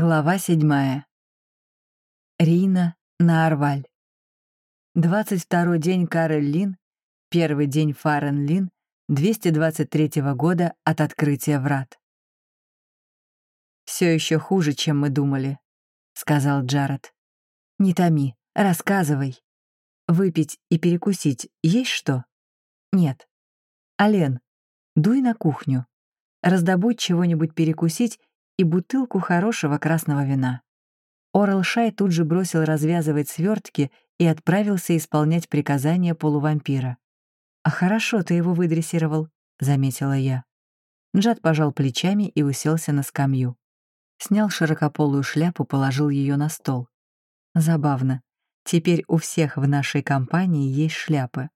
Глава седьмая. Рина на Арваль. 22 день Карель Лин, первый день Фарен Лин, 223 года от открытия врат. Все еще хуже, чем мы думали», — сказал Джаред. «Не томи, рассказывай. Выпить и перекусить есть что?» «Нет». «Ален, дуй на кухню. Раздобудь чего-нибудь перекусить и бутылку хорошего красного вина. Орал Шай тут же бросил развязывать свертки и отправился исполнять приказания полувампира. «А хорошо ты его выдрессировал», — заметила я. Джад пожал плечами и уселся на скамью. Снял широкополую шляпу, положил ее на стол. Забавно. Теперь у всех в нашей компании есть шляпы.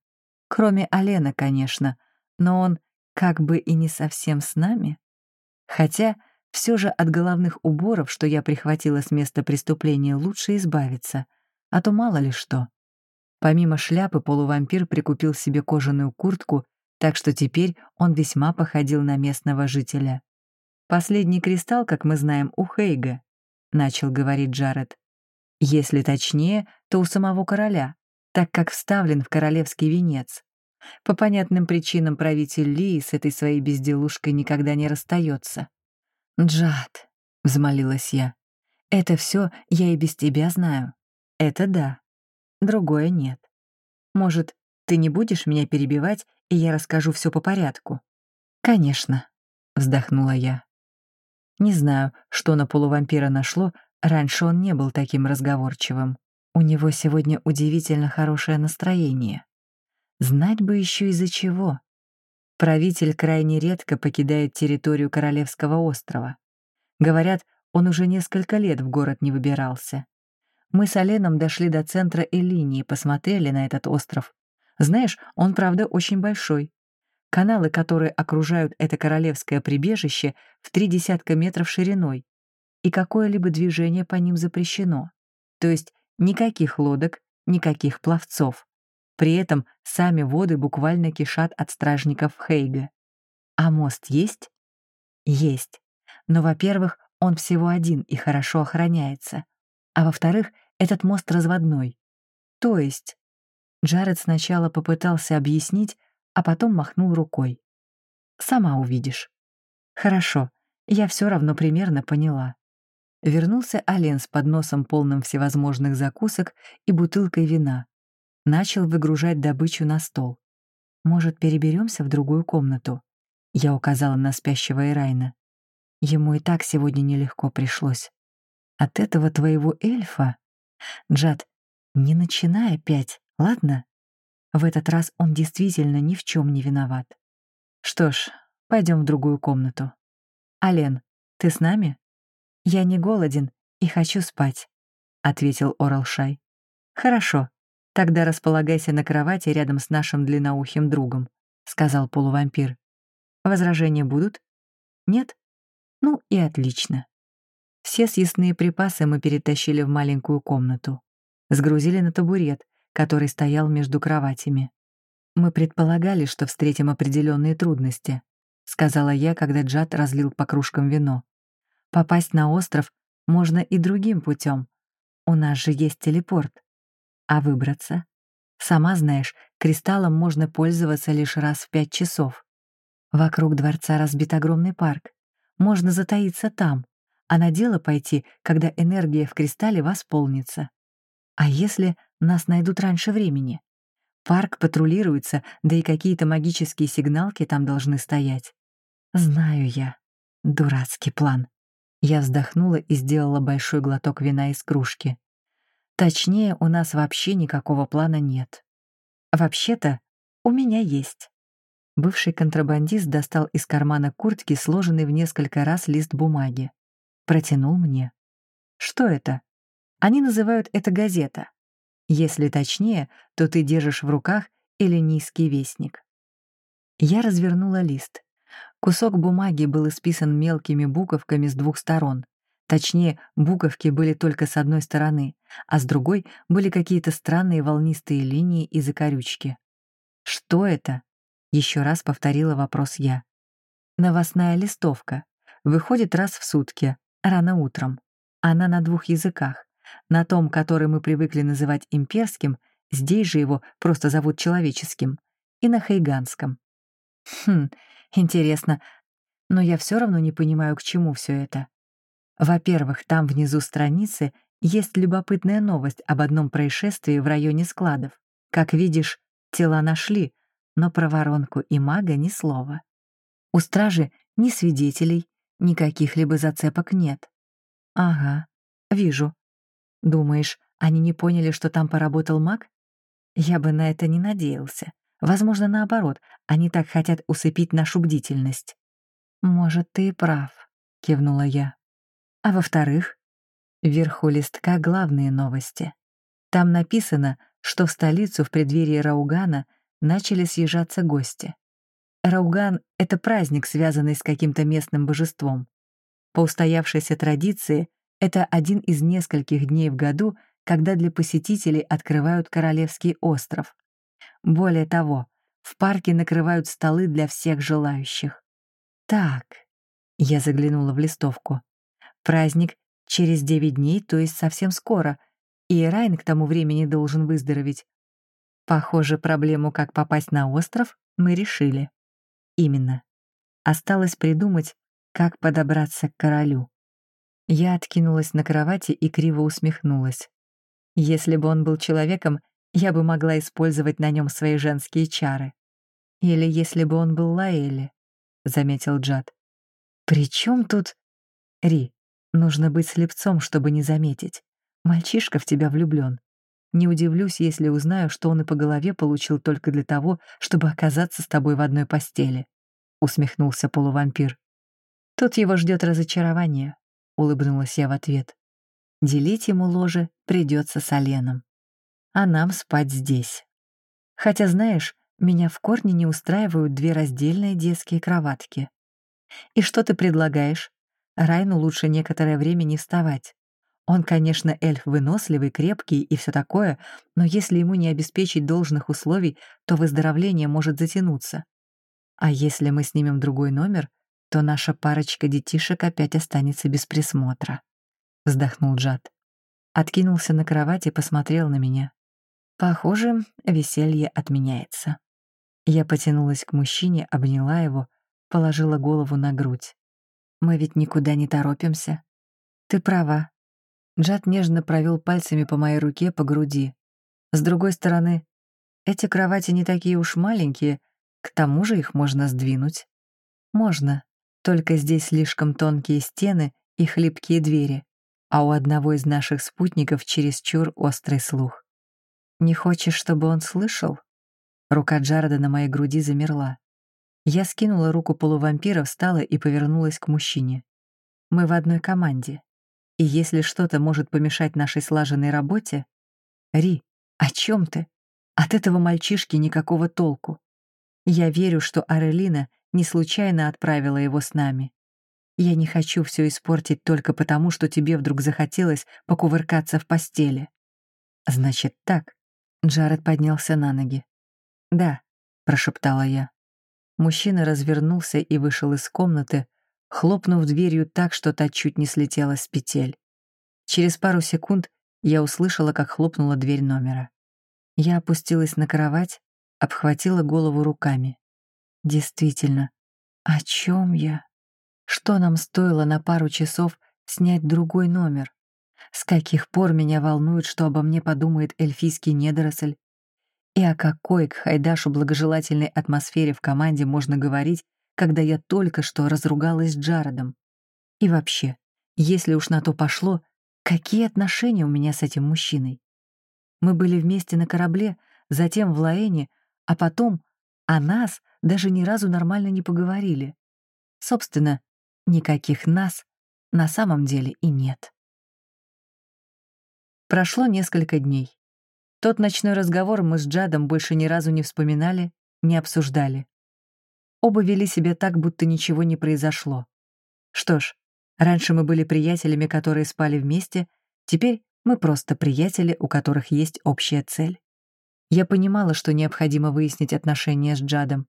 Кроме Алена, конечно, но он как бы и не совсем с нами. Хотя все же от головных уборов, что я прихватила с места преступления, лучше избавиться, а то мало ли что. Помимо шляпы полувампир прикупил себе кожаную куртку, так что теперь он весьма походил на местного жителя. «Последний кристалл, как мы знаем, у Хейга», — начал говорить Джаред. «Если точнее, то у самого короля, так как вставлен в королевский венец. По понятным причинам правитель Лии с этой своей безделушкой никогда не расстается. «Джад», — взмолилась я, — «это все я и без тебя знаю. Это да. Другое нет. Может, ты не будешь меня перебивать, и я расскажу все по порядку?» «Конечно», — вздохнула я. Не знаю, что на полувампира нашло, раньше он не был таким разговорчивым. У него сегодня удивительно хорошее настроение. Знать бы еще из-за чего. Правитель крайне редко покидает территорию Королевского острова. Говорят, он уже несколько лет в город не выбирался. Мы с Оленом дошли до центра Эллинии и посмотрели на этот остров. Знаешь, он, правда, очень большой. Каналы, которые окружают это королевское прибежище, в три десятка метров шириной, и какое-либо движение по ним запрещено. То есть никаких лодок, никаких пловцов. При этом сами воды буквально кишат от стражников Хейга. А мост есть? Есть. Но, во-первых, он всего один и хорошо охраняется. А во-вторых, этот мост разводной. То есть... Джаред сначала попытался объяснить, а потом махнул рукой. «Сама увидишь». «Хорошо, я все равно примерно поняла». Вернулся Ален с подносом полным всевозможных закусок и бутылкой вина начал выгружать добычу на стол. «Может, переберемся в другую комнату?» Я указала на спящего Ирайна. Ему и так сегодня нелегко пришлось. От этого твоего эльфа... Джад, не начинай опять, ладно? В этот раз он действительно ни в чем не виноват. Что ж, пойдем в другую комнату. Ален, ты с нами? Я не голоден и хочу спать, — ответил Оралшай. Хорошо, «Тогда располагайся на кровати рядом с нашим длинноухим другом», — сказал полувампир. «Возражения будут? Нет? Ну и отлично». Все съестные припасы мы перетащили в маленькую комнату. Сгрузили на табурет, который стоял между кроватями. «Мы предполагали, что встретим определенные трудности», — сказала я, когда Джад разлил по кружкам вино. «Попасть на остров можно и другим путем. У нас же есть телепорт. А выбраться? Сама знаешь, кристаллом можно пользоваться лишь раз в пять часов. Вокруг дворца разбит огромный парк. Можно затаиться там, а на дело пойти, когда энергия в кристалле восполнится. А если нас найдут раньше времени? Парк патрулируется, да и какие-то магические сигналки там должны стоять. Знаю я. Дурацкий план. Я вздохнула и сделала большой глоток вина из кружки. Точнее, у нас вообще никакого плана нет. Вообще-то, у меня есть. Бывший контрабандист достал из кармана куртки сложенный в несколько раз лист бумаги. Протянул мне. Что это? Они называют это газета. Если точнее, то ты держишь в руках эллинийский вестник. Я развернула лист. Кусок бумаги был исписан мелкими буковками с двух сторон. Точнее, буковки были только с одной стороны, а с другой были какие-то странные волнистые линии и закорючки. «Что это?» — еще раз повторила вопрос я. «Новостная листовка. Выходит раз в сутки, рано утром. Она на двух языках. На том, который мы привыкли называть имперским, здесь же его просто зовут человеческим, и на хайганском. Хм, интересно, но я все равно не понимаю, к чему все это. Во-первых, там внизу страницы есть любопытная новость об одном происшествии в районе складов. Как видишь, тела нашли, но про воронку и мага ни слова. У стражи ни свидетелей, ни каких-либо зацепок нет. Ага, вижу. Думаешь, они не поняли, что там поработал маг? Я бы на это не надеялся. Возможно, наоборот, они так хотят усыпить нашу бдительность. «Может, ты и прав», — кивнула я. А во-вторых, вверху листка главные новости. Там написано, что в столицу в преддверии Раугана начали съезжаться гости. Рауган — это праздник, связанный с каким-то местным божеством. По устоявшейся традиции, это один из нескольких дней в году, когда для посетителей открывают Королевский остров. Более того, в парке накрывают столы для всех желающих. Так, я заглянула в листовку. Праздник через девять дней, то есть совсем скоро, и Райн к тому времени должен выздороветь. Похоже, проблему, как попасть на остров, мы решили. Именно. Осталось придумать, как подобраться к королю. Я откинулась на кровати и криво усмехнулась. Если бы он был человеком, я бы могла использовать на нем свои женские чары. Или если бы он был Лаэли, — заметил Джад. «При чем тут...» «Ри, нужно быть слепцом, чтобы не заметить. Мальчишка в тебя влюблен. Не удивлюсь, если узнаю, что он и по голове получил только для того, чтобы оказаться с тобой в одной постели», — усмехнулся полувампир. «Тут его ждет разочарование», — улыбнулась я в ответ. «Делить ему ложе придется с Оленом. А нам спать здесь. Хотя, знаешь, меня в корне не устраивают две раздельные детские кроватки. И что ты предлагаешь? Райну лучше некоторое время не вставать. Он, конечно, эльф выносливый, крепкий и все такое, но если ему не обеспечить должных условий, то выздоровление может затянуться. А если мы снимем другой номер, то наша парочка детишек опять останется без присмотра. Вздохнул Джад. Откинулся на кровать и посмотрел на меня. Похоже, веселье отменяется. Я потянулась к мужчине, обняла его, положила голову на грудь. Мы ведь никуда не торопимся. Ты права. Джад нежно провел пальцами по моей руке по груди. С другой стороны, эти кровати не такие уж маленькие, к тому же их можно сдвинуть. Можно, только здесь слишком тонкие стены и хлипкие двери, а у одного из наших спутников чересчур острый слух. Не хочешь, чтобы он слышал? Рука Джареда на моей груди замерла. Я скинула руку полувампира, встала и повернулась к мужчине. Мы в одной команде. И если что-то может помешать нашей слаженной работе... Ри, о чем ты? От этого мальчишки никакого толку. Я верю, что Арелина не случайно отправила его с нами. Я не хочу все испортить только потому, что тебе вдруг захотелось покувыркаться в постели. Значит так. Джаред поднялся на ноги. Да, прошептала я. Мужчина развернулся и вышел из комнаты, хлопнув дверью так, что та чуть не слетела с петель. Через пару секунд я услышала, как хлопнула дверь номера. Я опустилась на кровать, обхватила голову руками. Действительно, о чем я? Что нам стоило на пару часов снять другой номер? С каких пор меня волнует, что обо мне подумает эльфийский недоросль? И о какой к Хайдашу благожелательной атмосфере в команде можно говорить, когда я только что разругалась с Джаредом? И вообще, если уж на то пошло, какие отношения у меня с этим мужчиной? Мы были вместе на корабле, затем в Лаэне, а потом о нас даже ни разу нормально не поговорили. Собственно, никаких нас на самом деле и нет. Прошло несколько дней. Тот ночной разговор мы с Джадом больше ни разу не вспоминали, не обсуждали. Оба вели себя так, будто ничего не произошло. Что ж, раньше мы были приятелями, которые спали вместе, теперь мы просто приятели, у которых есть общая цель. Я понимала, что необходимо выяснить отношения с Джадом.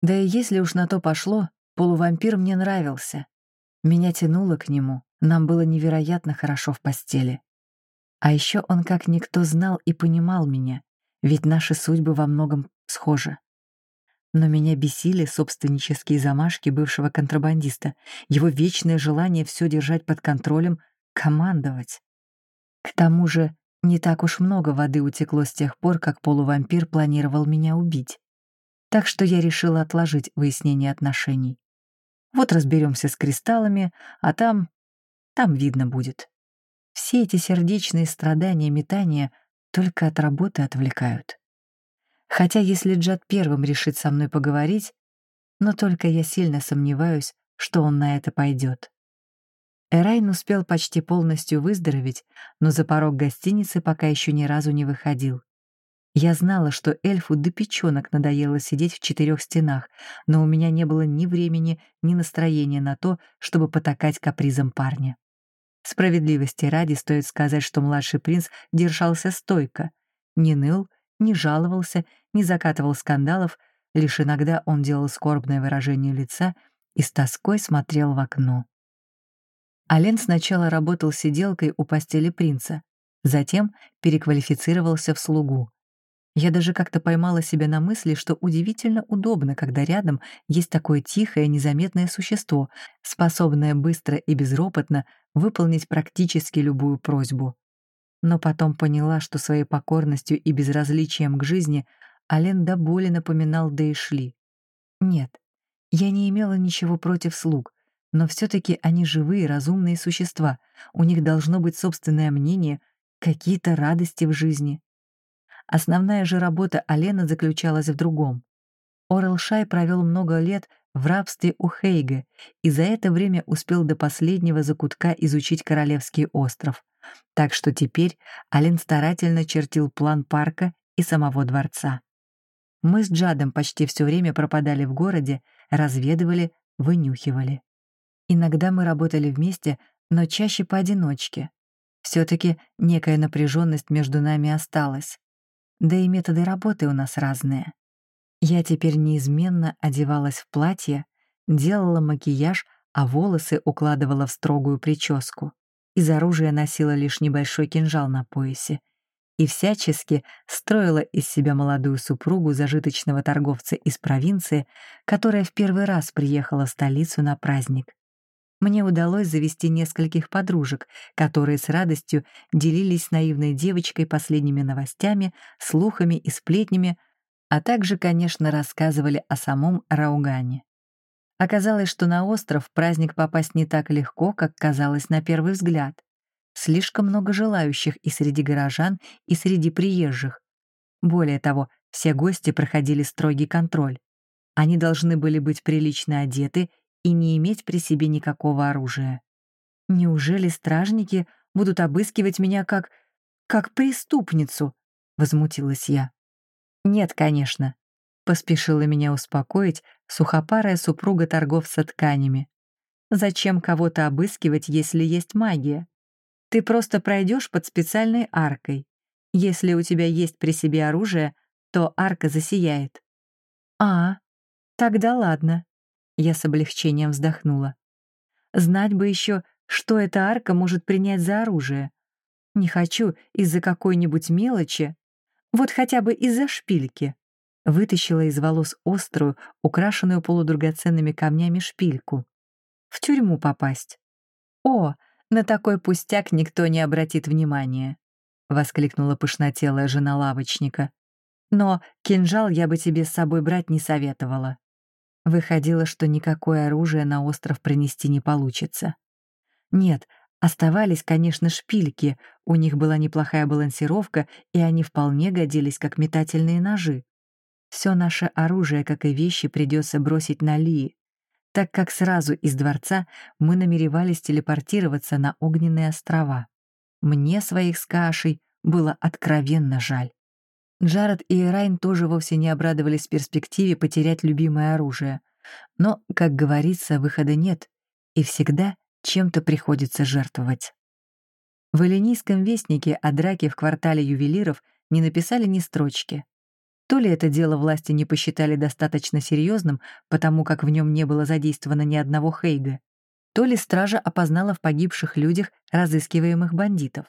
Да и если уж на то пошло, полувампир мне нравился. Меня тянуло к нему, нам было невероятно хорошо в постели. А еще он как никто знал и понимал меня, ведь наши судьбы во многом схожи. Но меня бесили собственнические замашки бывшего контрабандиста, его вечное желание все держать под контролем, командовать. К тому же, не так уж много воды утекло с тех пор, как полувампир планировал меня убить. Так что я решила отложить выяснение отношений. Вот разберемся с кристаллами, а там... там видно будет. Все эти сердечные страдания, метания только от работы отвлекают. Хотя если Джад первым решит со мной поговорить, но только я сильно сомневаюсь, что он на это пойдет. Эрайн успел почти полностью выздороветь, но за порог гостиницы пока еще ни разу не выходил. Я знала, что эльфу до печенок надоело сидеть в четырех стенах, но у меня не было ни времени, ни настроения на то, чтобы потакать капризом парня. Справедливости ради стоит сказать, что младший принц держался стойко, не ныл, не жаловался, не закатывал скандалов, лишь иногда он делал скорбное выражение лица и с тоской смотрел в окно. Ален сначала работал сиделкой у постели принца, затем переквалифицировался в слугу. Я даже как-то поймала себя на мысли, что удивительно удобно, когда рядом есть такое тихое, незаметное существо, способное быстро и безропотно выполнить практически любую просьбу. Но потом поняла, что своей покорностью и безразличием к жизни Ален до боли напоминал Дейшли. Нет, я не имела ничего против слуг, но все-таки они живые, разумные существа, у них должно быть собственное мнение, какие-то радости в жизни. Основная же работа Алена заключалась в другом. Орел Шай провел много лет в рабстве у Хейга и за это время успел до последнего закутка изучить Королевский остров. Так что теперь Ален старательно чертил план парка и самого дворца. Мы с Джадом почти все время пропадали в городе, разведывали, вынюхивали. Иногда мы работали вместе, но чаще поодиночке. Все-таки некая напряженность между нами осталась. Да и методы работы у нас разные. Я теперь неизменно одевалась в платье, делала макияж, а волосы укладывала в строгую прическу. Из оружия носила лишь небольшой кинжал на поясе и всячески строила из себя молодую супругу зажиточного торговца из провинции, которая в первый раз приехала в столицу на праздник мне удалось завести нескольких подружек, которые с радостью делились наивной девочкой последними новостями, слухами и сплетнями, а также, конечно, рассказывали о самом Раугане. Оказалось, что на остров праздник попасть не так легко, как казалось на первый взгляд. Слишком много желающих и среди горожан, и среди приезжих. Более того, все гости проходили строгий контроль. Они должны были быть прилично одеты и не иметь при себе никакого оружия. Неужели стражники будут обыскивать меня как... как преступницу? Возмутилась я. Нет, конечно. Поспешила меня успокоить сухопарая супруга торговца тканями. Зачем кого-то обыскивать, если есть магия? Ты просто пройдешь под специальной аркой. Если у тебя есть при себе оружие, то арка засияет. А, тогда ладно. Я с облегчением вздохнула. Знать бы еще, что эта арка может принять за оружие. Не хочу из-за какой-нибудь мелочи, вот хотя бы из-за шпильки. Вытащила из волос острую, украшенную полудрагоценными камнями шпильку. В тюрьму попасть. О, на такой пустяк никто не обратит внимания, воскликнула пышнотелая жена лавочника. Но кинжал я бы тебе с собой брать не советовала. Выходило, что никакое оружие на остров принести не получится. Нет, оставались, конечно, шпильки, у них была неплохая балансировка, и они вполне годились как метательные ножи. Все наше оружие, как и вещи, придется бросить на Лии, так как сразу из дворца мы намеревались телепортироваться на огненные острова. Мне своих с кашей было откровенно жаль. Джаред и Эрайн тоже вовсе не обрадовались перспективе потерять любимое оружие. Но, как говорится, выхода нет, и всегда чем-то приходится жертвовать. В Эллинийском вестнике о драке в квартале ювелиров не написали ни строчки. То ли это дело власти не посчитали достаточно серьезным, потому как в нем не было задействовано ни одного Хейга, то ли стража опознала в погибших людях разыскиваемых бандитов.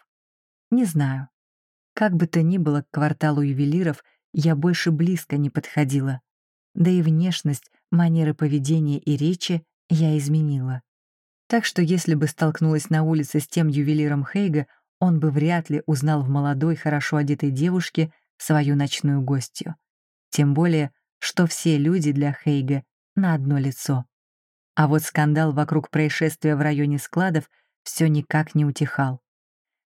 Не знаю. Как бы то ни было, к кварталу ювелиров я больше близко не подходила. Да и внешность, манеры поведения и речи я изменила. Так что если бы столкнулась на улице с тем ювелиром Хейга, он бы вряд ли узнал в молодой, хорошо одетой девушке свою ночную гостью. Тем более, что все люди для Хейга на одно лицо. А вот скандал вокруг происшествия в районе складов все никак не утихал.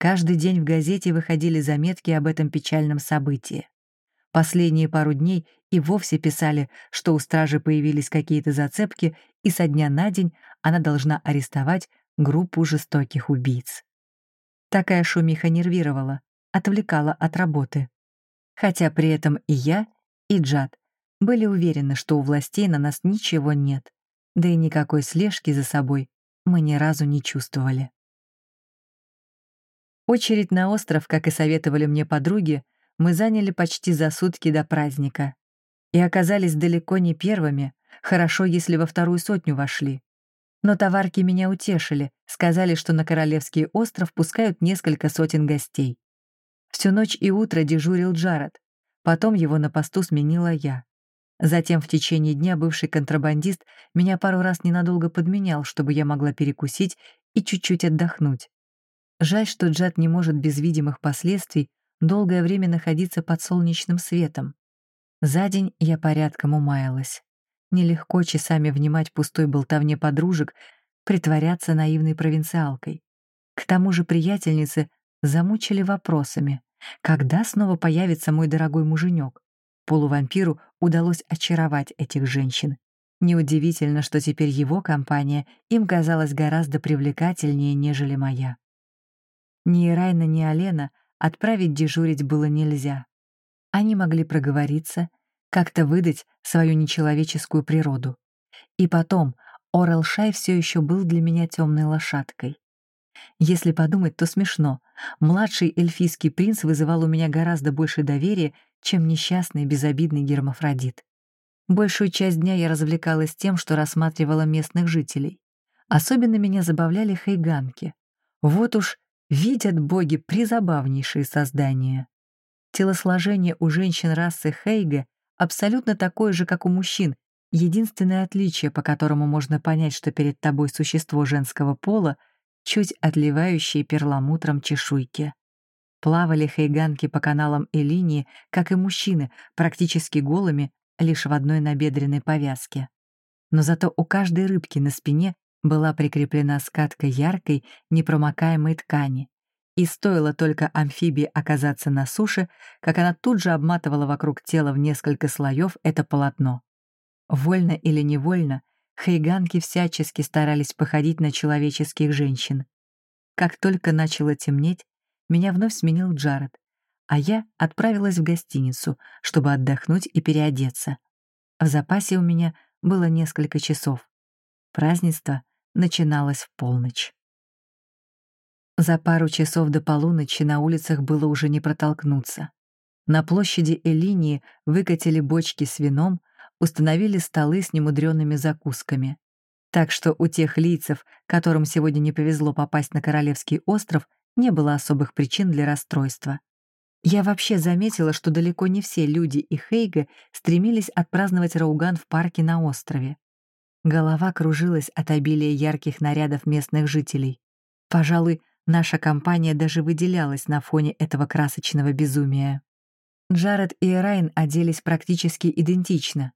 Каждый день в газете выходили заметки об этом печальном событии. Последние пару дней и вовсе писали, что у стражи появились какие-то зацепки, и со дня на день она должна арестовать группу жестоких убийц. Такая шумиха нервировала, отвлекала от работы. Хотя при этом и я, и Джад были уверены, что у властей на нас ничего нет, да и никакой слежки за собой мы ни разу не чувствовали. Очередь на остров, как и советовали мне подруги, мы заняли почти за сутки до праздника. И оказались далеко не первыми, хорошо, если во вторую сотню вошли. Но товарки меня утешили, сказали, что на Королевский остров пускают несколько сотен гостей. Всю ночь и утро дежурил Джаред, потом его на посту сменила я. Затем в течение дня бывший контрабандист меня пару раз ненадолго подменял, чтобы я могла перекусить и чуть-чуть отдохнуть. Жаль, что Джад не может без видимых последствий долгое время находиться под солнечным светом. За день я порядком умаялась. Нелегко часами внимать пустой болтовне подружек, притворяться наивной провинциалкой. К тому же приятельницы замучили вопросами, когда снова появится мой дорогой муженек. Полувампиру удалось очаровать этих женщин. Неудивительно, что теперь его компания им казалась гораздо привлекательнее, нежели моя. Ни Ирайна, ни Алена отправить дежурить было нельзя. Они могли проговориться, как-то выдать свою нечеловеческую природу. И потом, Орел Шай все еще был для меня темной лошадкой. Если подумать, то смешно. Младший эльфийский принц вызывал у меня гораздо больше доверия, чем несчастный безобидный гермафродит. Большую часть дня я развлекалась тем, что рассматривала местных жителей. Особенно меня забавляли хайганки. Вот уж Видят боги призабавнейшие создания. Телосложение у женщин расы Хейга абсолютно такое же, как у мужчин. Единственное отличие, по которому можно понять, что перед тобой существо женского пола, чуть отливающие перламутром чешуйки. Плавали хейганки по каналам и линии, как и мужчины, практически голыми, лишь в одной набедренной повязке. Но зато у каждой рыбки на спине была прикреплена скатка яркой, непромокаемой ткани. И стоило только амфибии оказаться на суше, как она тут же обматывала вокруг тела в несколько слоев это полотно. Вольно или невольно, хейганки всячески старались походить на человеческих женщин. Как только начало темнеть, меня вновь сменил Джаред, а я отправилась в гостиницу, чтобы отдохнуть и переодеться. В запасе у меня было несколько часов. Празднество начиналась в полночь. За пару часов до полуночи на улицах было уже не протолкнуться. На площади Элинии выкатили бочки с вином, установили столы с немудренными закусками. Так что у тех лицев, которым сегодня не повезло попасть на Королевский остров, не было особых причин для расстройства. Я вообще заметила, что далеко не все люди и Хейга стремились отпраздновать Рауган в парке на острове. Голова кружилась от обилия ярких нарядов местных жителей. Пожалуй, наша компания даже выделялась на фоне этого красочного безумия. Джаред и Райн оделись практически идентично.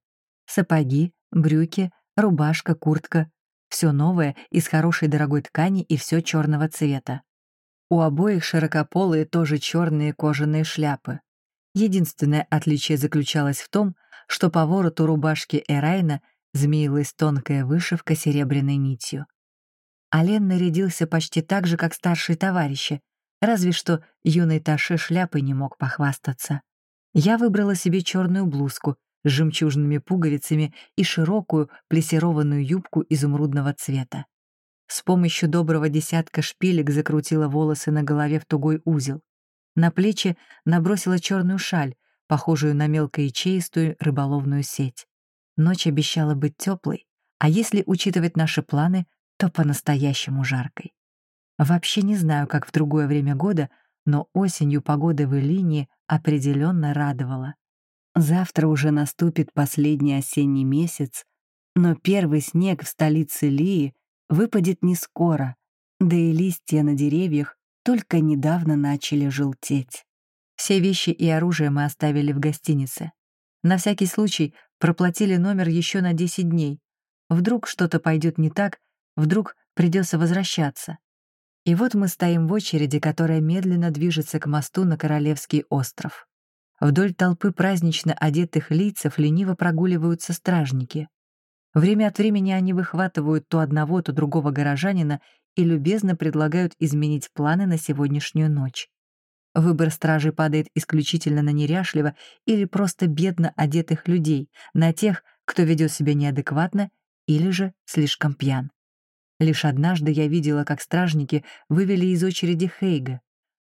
Сапоги, брюки, рубашка, куртка. Все новое, из хорошей дорогой ткани и все черного цвета. У обоих широкополые тоже черные кожаные шляпы. Единственное отличие заключалось в том, что по вороту рубашки Эрайна змеилась тонкая вышивка серебряной нитью. Ален нарядился почти так же, как старшие товарищи, разве что юный Таше шляпой не мог похвастаться. Я выбрала себе черную блузку с жемчужными пуговицами и широкую плессированную юбку изумрудного цвета. С помощью доброго десятка шпилек закрутила волосы на голове в тугой узел. На плечи набросила черную шаль, похожую на мелкоячеистую рыболовную сеть. Ночь обещала быть теплой, а если учитывать наши планы, то по-настоящему жаркой. Вообще не знаю, как в другое время года, но осенью погода в Элине определенно радовала. Завтра уже наступит последний осенний месяц, но первый снег в столице Лии выпадет не скоро, да и листья на деревьях только недавно начали желтеть. Все вещи и оружие мы оставили в гостинице. На всякий случай проплатили номер еще на 10 дней. Вдруг что-то пойдет не так, вдруг придется возвращаться. И вот мы стоим в очереди, которая медленно движется к мосту на Королевский остров. Вдоль толпы празднично одетых лицев лениво прогуливаются стражники. Время от времени они выхватывают то одного, то другого горожанина и любезно предлагают изменить планы на сегодняшнюю ночь. Выбор стражи падает исключительно на неряшливо или просто бедно одетых людей, на тех, кто ведет себя неадекватно или же слишком пьян. Лишь однажды я видела, как стражники вывели из очереди Хейга,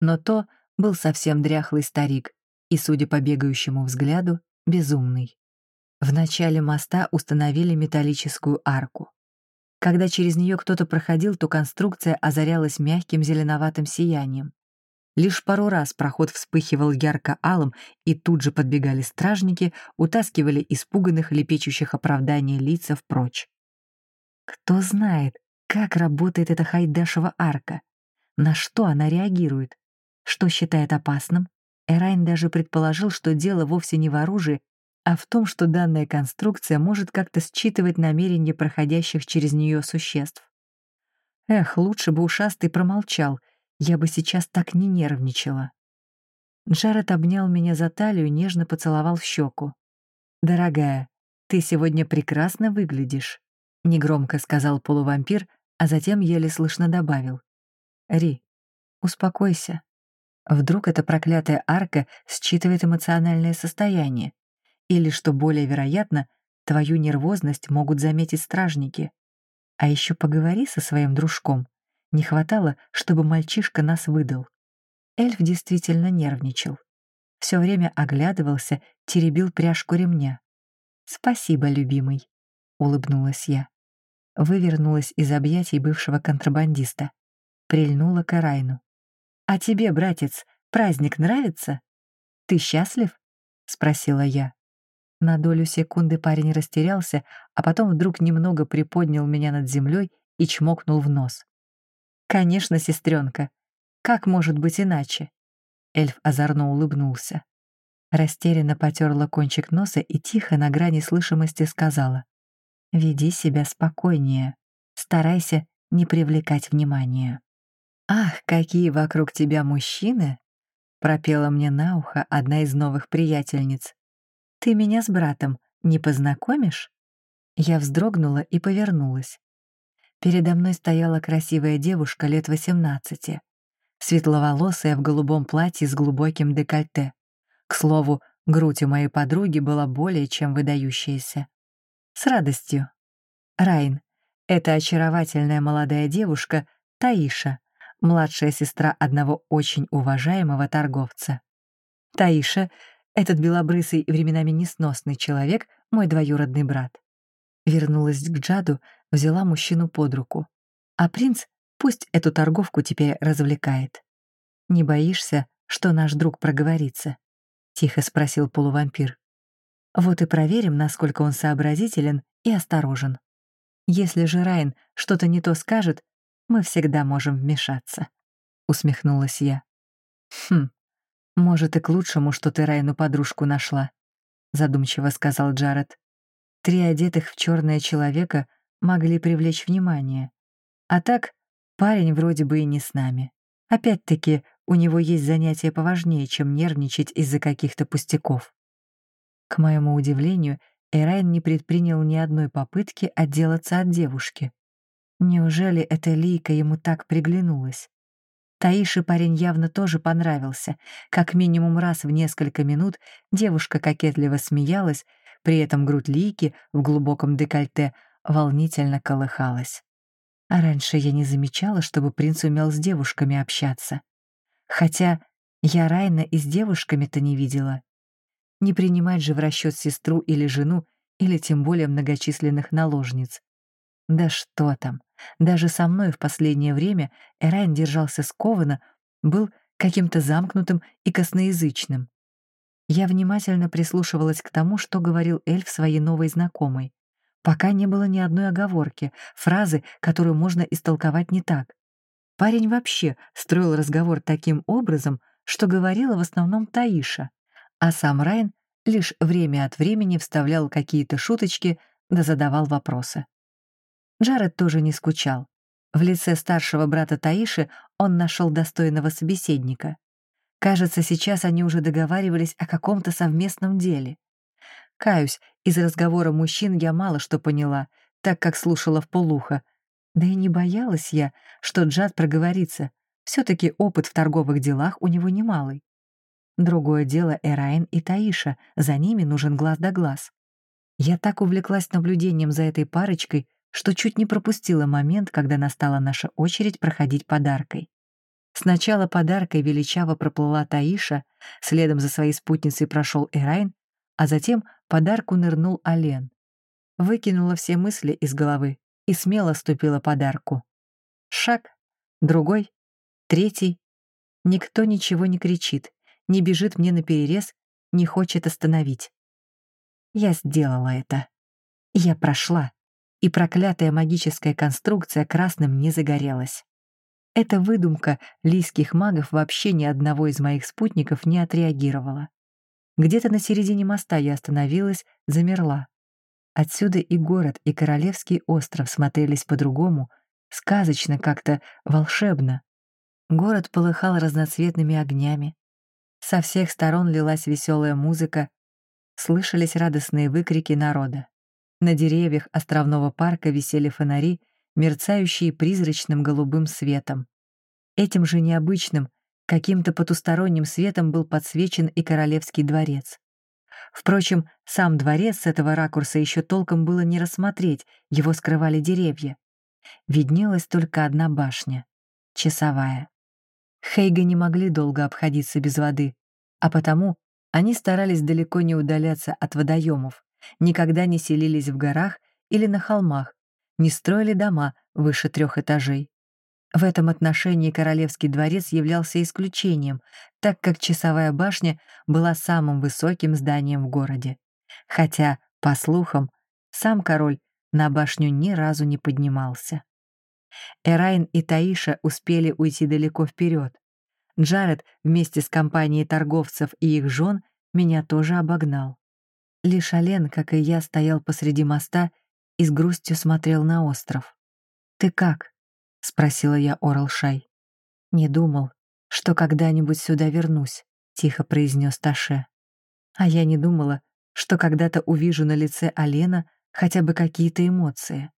но то был совсем дряхлый старик и, судя по бегающему взгляду, безумный. В начале моста установили металлическую арку. Когда через нее кто-то проходил, то конструкция озарялась мягким зеленоватым сиянием. Лишь пару раз проход вспыхивал ярко-алым, и тут же подбегали стражники, утаскивали испуганных, лепечущих оправдания лицев прочь. Кто знает, как работает эта хайдашева арка? На что она реагирует? Что считает опасным? Эрайн даже предположил, что дело вовсе не в оружии, а в том, что данная конструкция может как-то считывать намерения проходящих через нее существ. Эх, лучше бы ушастый промолчал, я бы сейчас так не нервничала. Джаред обнял меня за талию, нежно поцеловал в щеку. «Дорогая, ты сегодня прекрасно выглядишь», — негромко сказал полувампир, а затем еле слышно добавил. «Ри, успокойся. Вдруг эта проклятая арка считывает эмоциональное состояние, или, что более вероятно, твою нервозность могут заметить стражники. А еще поговори со своим дружком. Не хватало, чтобы мальчишка нас выдал. Эльф действительно нервничал. Все время оглядывался, теребил пряжку ремня. «Спасибо, любимый», — улыбнулась я вывернулась из объятий бывшего контрабандиста. Прильнула к Райну. «А тебе, братец, праздник нравится? Ты счастлив?» — спросила я. На долю секунды парень растерялся, а потом вдруг немного приподнял меня над землей и чмокнул в нос. «Конечно, сестренка. Как может быть иначе?» Эльф озорно улыбнулся. Растерянно потерла кончик носа и тихо на грани слышимости сказала. Веди себя спокойнее. Старайся не привлекать внимания. «Ах, какие вокруг тебя мужчины!» — пропела мне на ухо одна из новых приятельниц. «Ты меня с братом не познакомишь?» Я вздрогнула и повернулась. Передо мной стояла красивая девушка лет восемнадцати, светловолосая в голубом платье с глубоким декольте. К слову, грудь у моей подруги была более чем выдающаяся. С радостью. Райн. Это очаровательная молодая девушка Таиша, младшая сестра одного очень уважаемого торговца. Таиша, этот белобрысый и временами несносный человек, мой двоюродный брат. Вернулась к Джаду, взяла мужчину под руку. А принц пусть эту торговку теперь развлекает. «Не боишься, что наш друг проговорится?» — тихо спросил полувампир. Вот и проверим, насколько он сообразителен и осторожен. Если же Райн что-то не то скажет, мы всегда можем вмешаться», — усмехнулась я. «Хм, может и к лучшему, что ты Райну подружку нашла», — задумчиво сказал Джаред. «Три одетых в черное человека могли привлечь внимание. А так, парень вроде бы и не с нами. Опять-таки, у него есть занятия поважнее, чем нервничать из-за каких-то пустяков». К моему удивлению, Эрайн не предпринял ни одной попытки отделаться от девушки. Неужели эта лийка ему так приглянулась? Таише парень явно тоже понравился. Как минимум раз в несколько минут девушка кокетливо смеялась, при этом грудь лийки в глубоком декольте волнительно колыхалась. А раньше я не замечала, чтобы принц умел с девушками общаться. Хотя я Райна и с девушками-то не видела. Не принимать же в расчет сестру или жену, или тем более многочисленных наложниц. Да что там, Даже со мной в последнее время Эрайн держался скованно, был каким-то замкнутым и косноязычным. Я внимательно прислушивалась к тому, что говорил эльф своей новой знакомой. Пока не было ни одной оговорки, фразы, которую можно истолковать не так. Парень вообще строил разговор таким образом, что говорила в основном Таиша, а сам Райн лишь время от времени вставлял какие-то шуточки да задавал вопросы. Джаред тоже не скучал. В лице старшего брата Таиши он нашел достойного собеседника. Кажется, сейчас они уже договаривались о каком-то совместном деле. Каюсь, из разговора мужчин я мало что поняла, так как слушала в полухо. Да и не боялась я, что Джад проговорится. все таки опыт в торговых делах у него немалый. Другое дело Эрайн и Таиша, за ними нужен глаз да глаз. Я так увлеклась наблюдением за этой парочкой, что чуть не пропустила момент, когда настала наша очередь проходить подаркой. Сначала подаркой величаво проплыла Таиша, следом за своей спутницей прошел Эрайн, а затем подарку нырнул Ален. Выкинула все мысли из головы и смело ступила подарку. Шаг, другой, третий. Никто ничего не кричит, не бежит мне на перерез, не хочет остановить. Я сделала это. Я прошла и проклятая магическая конструкция красным не загорелась. Эта выдумка лийских магов вообще ни одного из моих спутников не отреагировала. Где-то на середине моста я остановилась, замерла. Отсюда и город, и Королевский остров смотрелись по-другому, сказочно как-то, волшебно. Город полыхал разноцветными огнями. Со всех сторон лилась веселая музыка, слышались радостные выкрики народа. На деревьях островного парка висели фонари, мерцающие призрачным голубым светом. Этим же необычным, каким-то потусторонним светом был подсвечен и королевский дворец. Впрочем, сам дворец с этого ракурса еще толком было не рассмотреть, его скрывали деревья. Виднелась только одна башня — часовая. Хейга не могли долго обходиться без воды, а потому они старались далеко не удаляться от водоемов, никогда не селились в горах или на холмах, не строили дома выше трех этажей. В этом отношении Королевский дворец являлся исключением, так как часовая башня была самым высоким зданием в городе. Хотя, по слухам, сам король на башню ни разу не поднимался. Эрайн и Таиша успели уйти далеко вперед. Джаред вместе с компанией торговцев и их жен меня тоже обогнал. Лишь Ален, как и я, стоял посреди моста и с грустью смотрел на остров. «Ты как?» — спросила я Оралшай. «Не думал, что когда-нибудь сюда вернусь», — тихо произнес Таше. А я не думала, что когда-то увижу на лице Алена хотя бы какие-то эмоции.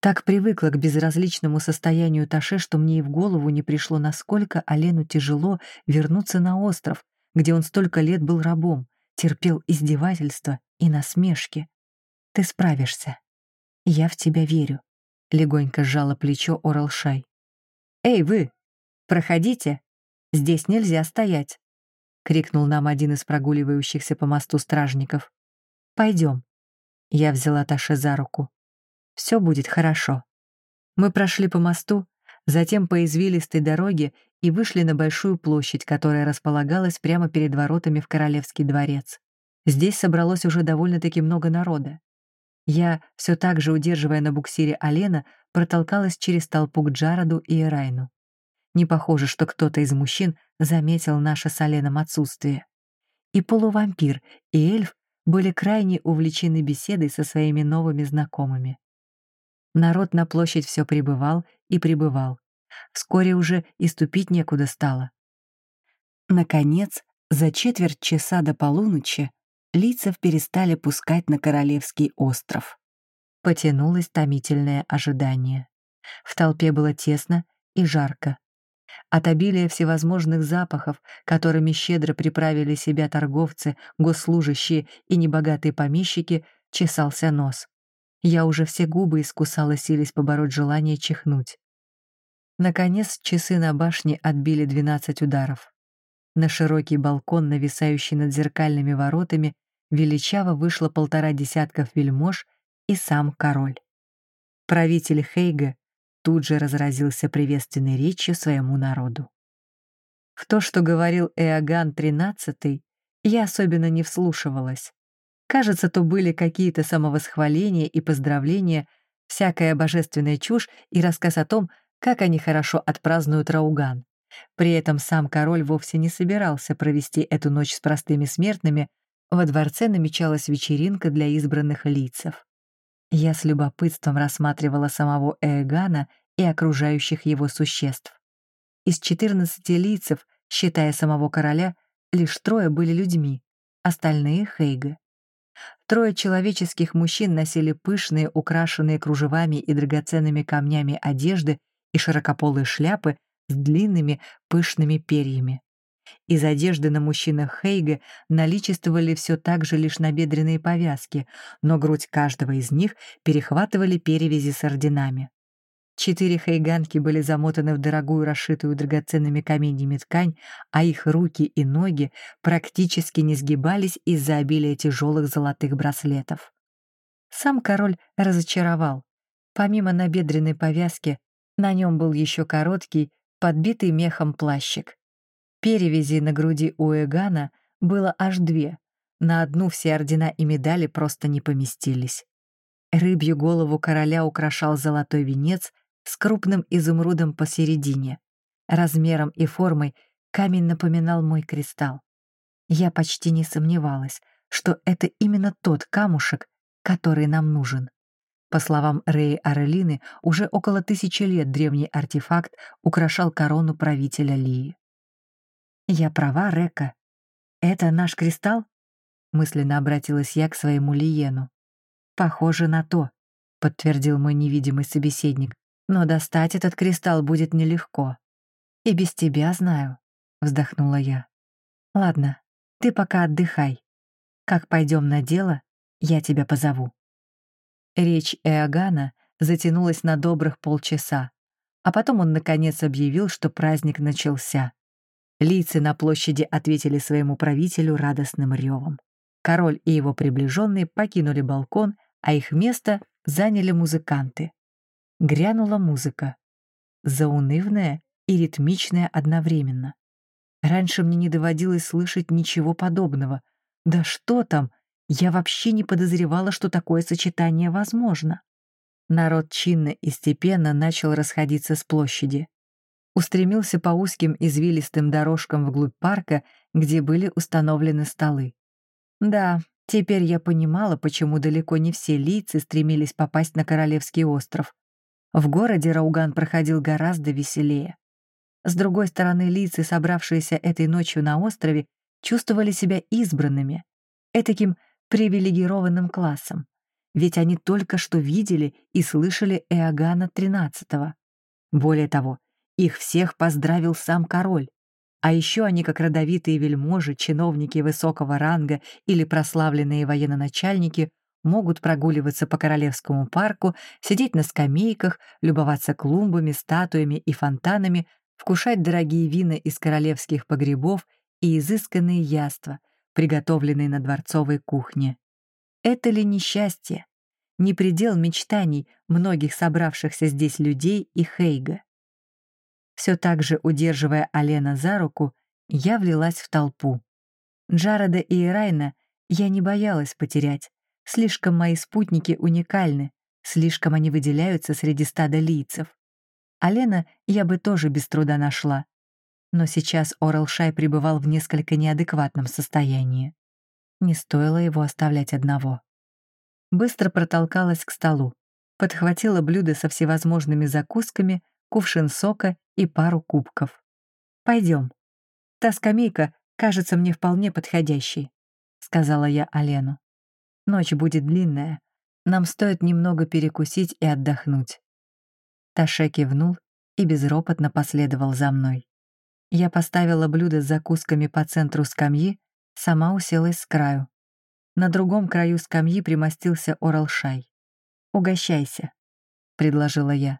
Так привыкла к безразличному состоянию Таше, что мне и в голову не пришло, насколько Алену тяжело вернуться на остров, где он столько лет был рабом, терпел издевательства и насмешки. Ты справишься. Я в тебя верю. Легонько сжала плечо Оралшай. «Эй, вы! Проходите! Здесь нельзя стоять!» — крикнул нам один из прогуливающихся по мосту стражников. «Пойдем». Я взяла Таше за руку. «Все будет хорошо». Мы прошли по мосту, затем по извилистой дороге и вышли на большую площадь, которая располагалась прямо перед воротами в Королевский дворец. Здесь собралось уже довольно-таки много народа. Я, все так же удерживая на буксире Алена, протолкалась через толпу к Джароду и Эрайну. Не похоже, что кто-то из мужчин заметил наше с Оленом отсутствие. И полувампир, и эльф были крайне увлечены беседой со своими новыми знакомыми. Народ на площадь все прибывал и прибывал. Вскоре уже и ступить некуда стало. Наконец, за четверть часа до полуночи лицев перестали пускать на Королевский остров. Потянулось томительное ожидание. В толпе было тесно и жарко. От обилия всевозможных запахов, которыми щедро приправили себя торговцы, госслужащие и небогатые помещики, чесался нос. Я уже все губы искусала, сились побороть желание чихнуть. Наконец, часы на башне отбили 12 ударов. На широкий балкон, нависающий над зеркальными воротами, величаво вышло полтора десятков вельмож и сам король. Правитель Хейга, тут же разразился приветственной речью своему народу. В то, что говорил Эоган XIII, я особенно не вслушивалась. Кажется, то были какие-то самовосхваления и поздравления, всякая божественная чушь и рассказ о том, как они хорошо отпразднуют Рауган. При этом сам король вовсе не собирался провести эту ночь с простыми смертными, во дворце намечалась вечеринка для избранных лицев. Я с любопытством рассматривала самого Ээгана и окружающих его существ. Из 14 лицев, считая самого короля, лишь трое были людьми, остальные — Хейга. Трое человеческих мужчин носили пышные, украшенные кружевами и драгоценными камнями одежды и широкополые шляпы с длинными пышными перьями. Из одежды на мужчинах Хейга наличествовали все так же лишь набедренные повязки, но грудь каждого из них перехватывали перевязи с орденами. Четыре хейганки были замотаны в дорогую, расшитую драгоценными каменьями ткань, а их руки и ноги практически не сгибались из-за обилия тяжелых золотых браслетов. Сам король разочаровал. Помимо набедренной повязки, на нем был еще короткий, подбитый мехом плащик. Перевязи на груди у Эгана было аж две. На одну все ордена и медали просто не поместились. Рыбью голову короля украшал золотой венец с крупным изумрудом посередине. Размером и формой камень напоминал мой кристалл. Я почти не сомневалась, что это именно тот камушек, который нам нужен. По словам Рэи Арелины, уже около тысячи лет древний артефакт украшал корону правителя Лии. «Я права, Река. Это наш кристалл?» Мысленно обратилась я к своему Лиену. «Похоже на то», — подтвердил мой невидимый собеседник. «Но достать этот кристалл будет нелегко. И без тебя знаю», — вздохнула я. «Ладно, ты пока отдыхай. Как пойдем на дело, я тебя позову». Речь Эогана затянулась на добрых полчаса, а потом он наконец объявил, что праздник начался. Лица на площади ответили своему правителю радостным ревом. Король и его приближенные покинули балкон, а их место заняли музыканты. Грянула музыка. Заунывная и ритмичная одновременно. Раньше мне не доводилось слышать ничего подобного. Да что там, я вообще не подозревала, что такое сочетание возможно. Народ чинно и степенно начал расходиться с площади. Устремился по узким извилистым дорожкам вглубь парка, где были установлены столы. Да, теперь я понимала, почему далеко не все лица стремились попасть на Королевский остров. В городе Рауган проходил гораздо веселее. С другой стороны, лица, собравшиеся этой ночью на острове, чувствовали себя избранными, этаким привилегированным классом, ведь они только что видели и слышали Эогана XIII. Более того, их всех поздравил сам король. А еще они, как родовитые вельможи, чиновники высокого ранга или прославленные военноначальники, могут прогуливаться по Королевскому парку, сидеть на скамейках, любоваться клумбами, статуями и фонтанами, вкушать дорогие вина из королевских погребов и изысканные яства, приготовленный на дворцовой кухне. Это ли несчастье? Не предел мечтаний многих собравшихся здесь людей и Хейга. Все так же, удерживая Алена за руку, я влилась в толпу. Джареда и Ирайна я не боялась потерять. Слишком мои спутники уникальны, слишком они выделяются среди стада лийцев. Алена я бы тоже без труда нашла, но сейчас Орал Шай пребывал в несколько неадекватном состоянии. Не стоило его оставлять одного. Быстро протолкалась к столу, подхватила блюдо со всевозможными закусками, кувшин сока и пару кубков. Пойдем. Та скамейка кажется мне вполне подходящей», — сказала я Алену. «Ночь будет длинная. Нам стоит немного перекусить и отдохнуть». Таше кивнул и безропотно последовал за мной. Я поставила блюдо с закусками по центру скамьи, сама уселась с краю. На другом краю скамьи примостился Оралшай. «Угощайся», — предложила я.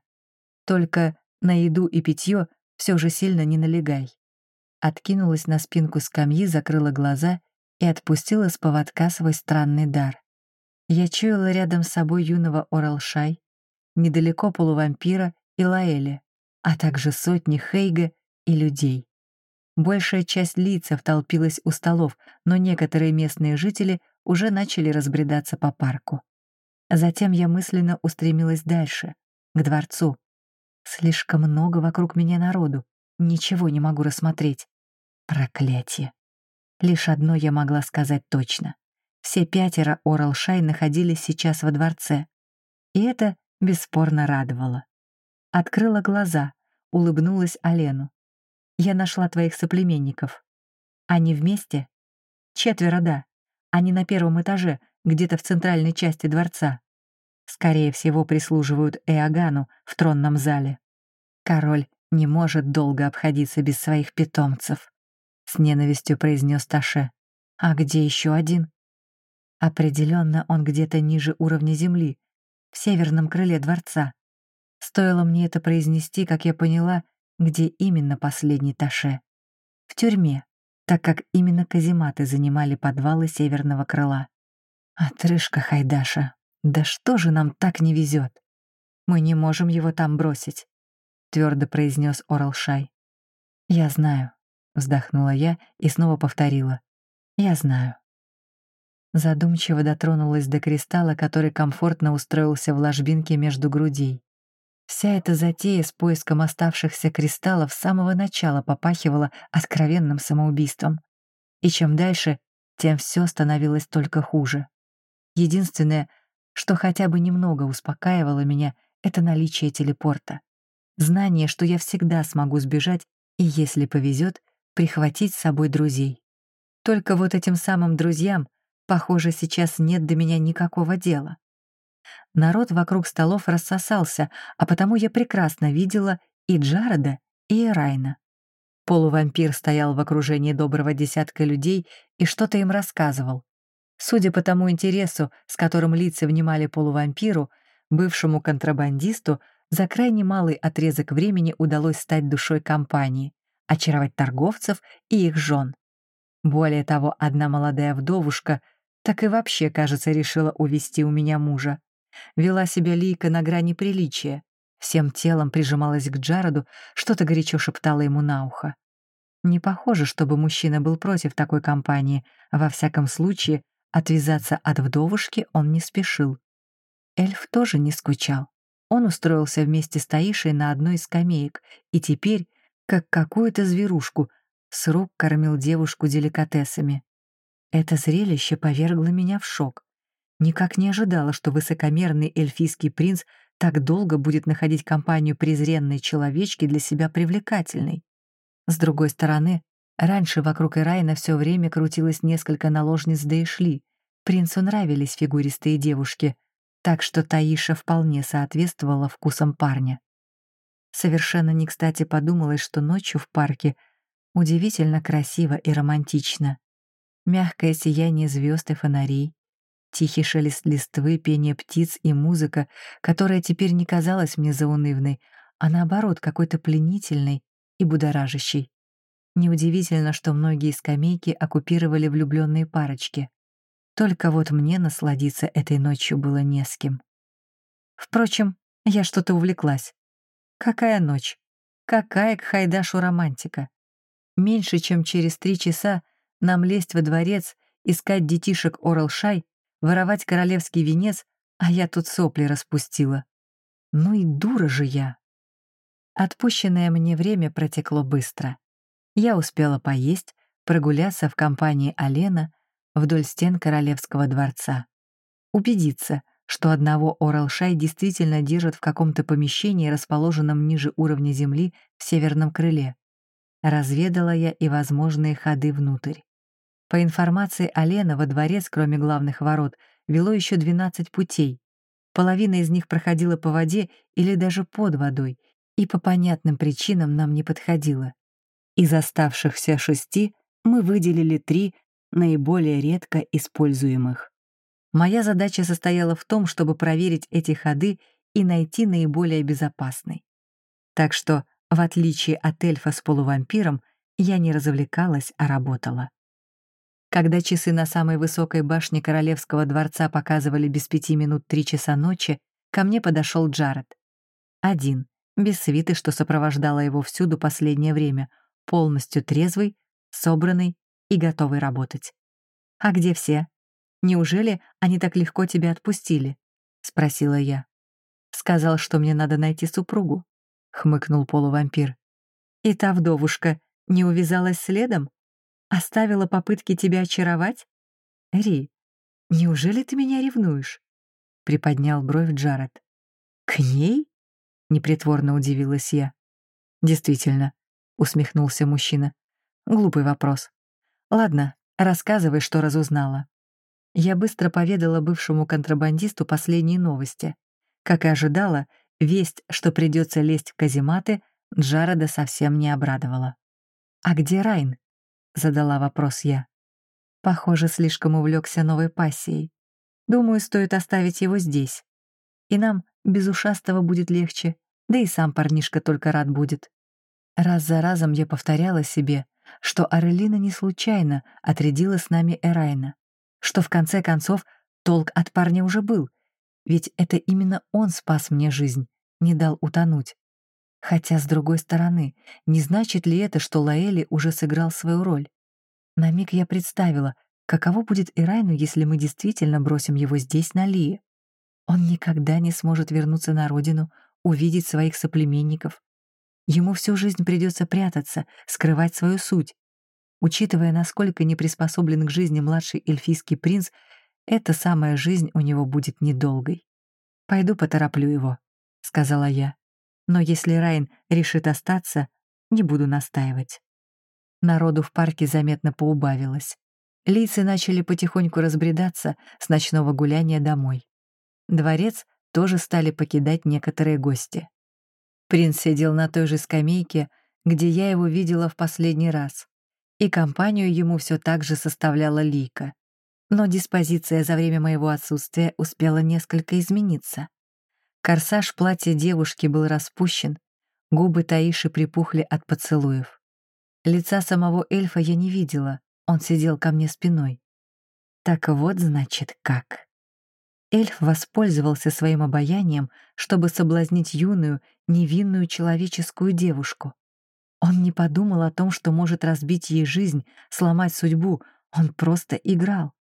«Только на еду и питье все же сильно не налегай». Откинулась на спинку скамьи, закрыла глаза и отпустила с поводка свой странный дар. Я чуяла рядом с собой юного Оралшай, недалеко полувампира и Лаэли, а также сотни Хейга и людей. Большая часть лицев толпилась у столов, но некоторые местные жители уже начали разбредаться по парку. Затем я мысленно устремилась дальше, к дворцу. Слишком много вокруг меня народу, ничего не могу рассмотреть. Проклятие. Лишь одно я могла сказать точно. Все пятеро Орал-Шай находились сейчас во дворце. И это бесспорно радовало. Открыла глаза, улыбнулась Алену. «Я нашла твоих соплеменников. Они вместе?» «Четверо, да. Они на первом этаже, где-то в центральной части дворца. Скорее всего, прислуживают Эогану в тронном зале. Король не может долго обходиться без своих питомцев», — с ненавистью произнес Таше. «А где еще один?» Определенно он где-то ниже уровня земли, в северном крыле дворца. Стоило мне это произнести, как я поняла, где именно последний Таше. В тюрьме, так как именно казематы занимали подвалы северного крыла. Отрыжка Хайдаша, да что же нам так не везет? Мы не можем его там бросить, твердо произнес Оралшай. Я знаю, вздохнула я и снова повторила. Я знаю. Задумчиво дотронулась до кристалла, который комфортно устроился в ложбинке между грудей. Вся эта затея с поиском оставшихся кристаллов с самого начала попахивала откровенным самоубийством. И чем дальше, тем все становилось только хуже. Единственное, что хотя бы немного успокаивало меня, это наличие телепорта. Знание, что я всегда смогу сбежать и, если повезет, прихватить с собой друзей. Только вот этим самым друзьям — Похоже, сейчас нет до меня никакого дела. Народ вокруг столов рассосался, а потому я прекрасно видела и Джареда, и Райна. Полувампир стоял в окружении доброго десятка людей и что-то им рассказывал. Судя по тому интересу, с которым лица внимали полувампиру, бывшему контрабандисту, за крайне малый отрезок времени удалось стать душой компании, очаровать торговцев и их жен. Более того, одна молодая вдовушка так и вообще, кажется, решила увести у меня мужа. Вела себя Лийка на грани приличия. Всем телом прижималась к Джароду, что-то горячо шептала ему на ухо. Не похоже, чтобы мужчина был против такой компании, во всяком случае, отвязаться от вдовушки он не спешил. Эльф тоже не скучал. Он устроился вместе с Таишей на одной из скамеек и теперь, как какую-то зверушку, с рук кормил девушку деликатесами. Это зрелище повергло меня в шок. Никак не ожидала, что высокомерный эльфийский принц так долго будет находить компанию презренной человечки для себя привлекательной. С другой стороны, раньше вокруг Ирайна все время крутилось несколько наложниц да и шли. Принцу нравились фигуристые девушки, так что Таиша вполне соответствовала вкусам парня. Совершенно не кстати подумалось, что ночью в парке удивительно красиво и романтично мягкое сияние звезд и фонарей, тихий шелест листвы, пение птиц и музыка, которая теперь не казалась мне заунывной, а наоборот какой-то пленительной и будоражащей. Неудивительно, что многие скамейки оккупировали влюбленные парочки. Только вот мне насладиться этой ночью было не с кем. Впрочем, я что-то увлеклась. Какая ночь? Какая к Хайдашу романтика? Меньше чем через три часа нам лезть во дворец, искать детишек Оралшай, воровать королевский венец, а я тут сопли распустила. Ну и дура же я. Отпущенное мне время протекло быстро. Я успела поесть, прогуляться в компании Алена вдоль стен королевского дворца. Убедиться, что одного Оралшай действительно держат в каком-то помещении, расположенном ниже уровня земли в северном крыле. Разведала я и возможные ходы внутрь. По информации Алена, во дворец, кроме главных ворот, вело еще 12 путей. Половина из них проходила по воде или даже под водой, и по понятным причинам нам не подходила. Из оставшихся шести мы выделили три наиболее редко используемых. Моя задача состояла в том, чтобы проверить эти ходы и найти наиболее безопасный. Так что, в отличие от эльфа с полувампиром, я не развлекалась, а работала. Когда часы на самой высокой башне Королевского дворца показывали без пяти минут три часа ночи, ко мне подошел Джаред. Один, без свиты, что сопровождала его всюду последнее время, полностью трезвый, собранный и готовый работать. «А где все? Неужели они так легко тебя отпустили?» — спросила я. «Сказал, что мне надо найти супругу», — хмыкнул полувампир. «И та вдовушка не увязалась следом? Оставила попытки тебя очаровать? Ри, неужели ты меня ревнуешь?» — приподнял бровь Джаред. «К ней?» — непритворно удивилась я. «Действительно», — усмехнулся мужчина. «Глупый вопрос. Ладно, рассказывай, что разузнала». Я быстро поведала бывшему контрабандисту последние новости. Как и ожидала, весть, что придется лезть в казематы, Джареда совсем не обрадовала. «А где Райн?» — задала вопрос я. Похоже, слишком увлекся новой пассией. Думаю, стоит оставить его здесь. И нам, без ушастого, будет легче, да и сам парнишка только рад будет. Раз за разом я повторяла себе, что Арелина не случайно отрядила с нами Эрайна что в конце концов толк от парня уже был, ведь это именно он спас мне жизнь, не дал утонуть. Хотя, с другой стороны, не значит ли это, что Лаэли уже сыграл свою роль? На миг я представила, каково будет Ирайну, если мы действительно бросим его здесь, на Лии. Он никогда не сможет вернуться на родину, увидеть своих соплеменников. Ему всю жизнь придется прятаться, скрывать свою суть. Учитывая, насколько не приспособлен к жизни младший эльфийский принц, эта самая жизнь у него будет недолгой. «Пойду потороплю его», — сказала я. «Но если Райн решит остаться, не буду настаивать». Народу в парке заметно поубавилось. Лица начали потихоньку разбредаться с ночного гуляния домой. Дворец тоже стали покидать некоторые гости. Принц сидел на той же скамейке, где я его видела в последний раз и компанию ему все так же составляла Лика. Но диспозиция за время моего отсутствия успела несколько измениться. Корсаж платья девушки был распущен, губы Таиши припухли от поцелуев. Лица самого эльфа я не видела, он сидел ко мне спиной. Так вот, значит, как. Эльф воспользовался своим обаянием, чтобы соблазнить юную, невинную человеческую девушку. Он не подумал о том, что может разбить ей жизнь, сломать судьбу. Он просто играл.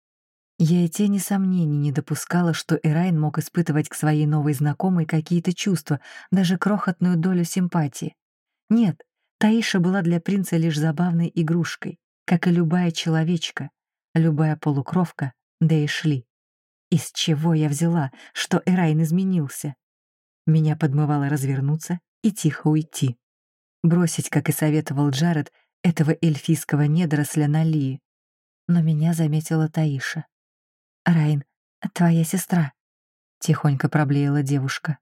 Я и тени сомнений не допускала, что Эрайн мог испытывать к своей новой знакомой какие-то чувства, даже крохотную долю симпатии. Нет, Таиша была для принца лишь забавной игрушкой, как и любая человечка, любая полукровка, да и шли. Из чего я взяла, что Эрайн изменился? Меня подмывало развернуться и тихо уйти бросить, как и советовал Джаред, этого эльфийского недоросля на Лии. Но меня заметила Таиша. «Райн, твоя сестра», — тихонько проблеяла девушка.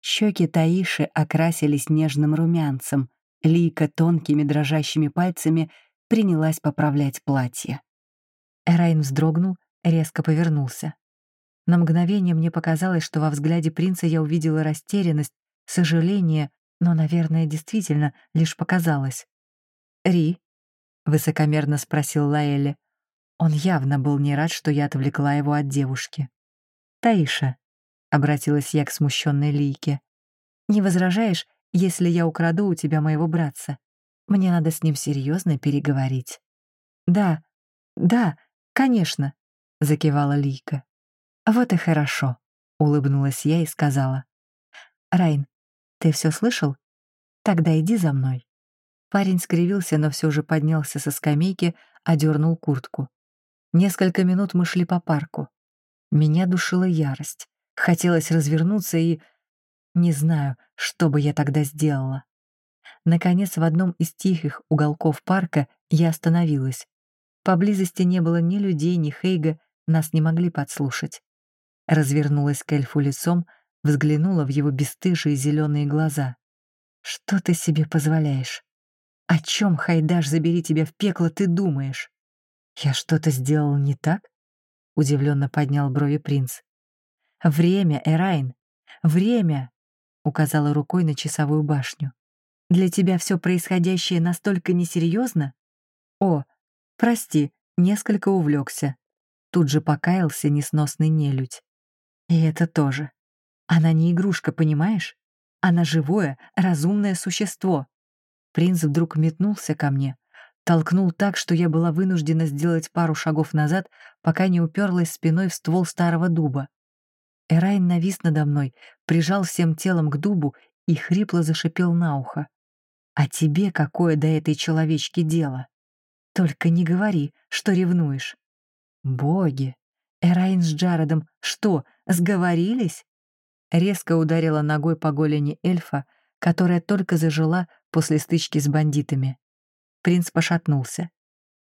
Щеки Таиши окрасились нежным румянцем, Лика тонкими дрожащими пальцами принялась поправлять платье. Райн вздрогнул, резко повернулся. На мгновение мне показалось, что во взгляде принца я увидела растерянность, сожаление но, наверное, действительно лишь показалось. «Ри?» — высокомерно спросил Лаэли. Он явно был не рад, что я отвлекла его от девушки. «Таиша», — обратилась я к смущенной Лийке, «не возражаешь, если я украду у тебя моего братца? Мне надо с ним серьезно переговорить». «Да, да, конечно», — закивала Лийка. «Вот и хорошо», — улыбнулась я и сказала. «Райн, ты все слышал? Тогда иди за мной». Парень скривился, но все же поднялся со скамейки, одернул куртку. Несколько минут мы шли по парку. Меня душила ярость. Хотелось развернуться и... Не знаю, что бы я тогда сделала. Наконец, в одном из тихих уголков парка я остановилась. Поблизости не было ни людей, ни Хейга, нас не могли подслушать. Развернулась к эльфу лицом, взглянула в его бесстыжие зеленые глаза. «Что ты себе позволяешь? О чем, Хайдаш, забери тебя в пекло, ты думаешь? Я что-то сделал не так?» Удивленно поднял брови принц. «Время, Эрайн, время!» указала рукой на часовую башню. «Для тебя все происходящее настолько несерьезно? О, прости, несколько увлекся. Тут же покаялся несносный нелюдь. И это тоже. Она не игрушка, понимаешь? Она живое, разумное существо. Принц вдруг метнулся ко мне, толкнул так, что я была вынуждена сделать пару шагов назад, пока не уперлась спиной в ствол старого дуба. Эрайн навис надо мной, прижал всем телом к дубу и хрипло зашипел на ухо. «А тебе какое до этой человечки дело? Только не говори, что ревнуешь». «Боги! Эрайн с Джаредом что, сговорились?» Резко ударила ногой по голени эльфа, которая только зажила после стычки с бандитами. Принц пошатнулся.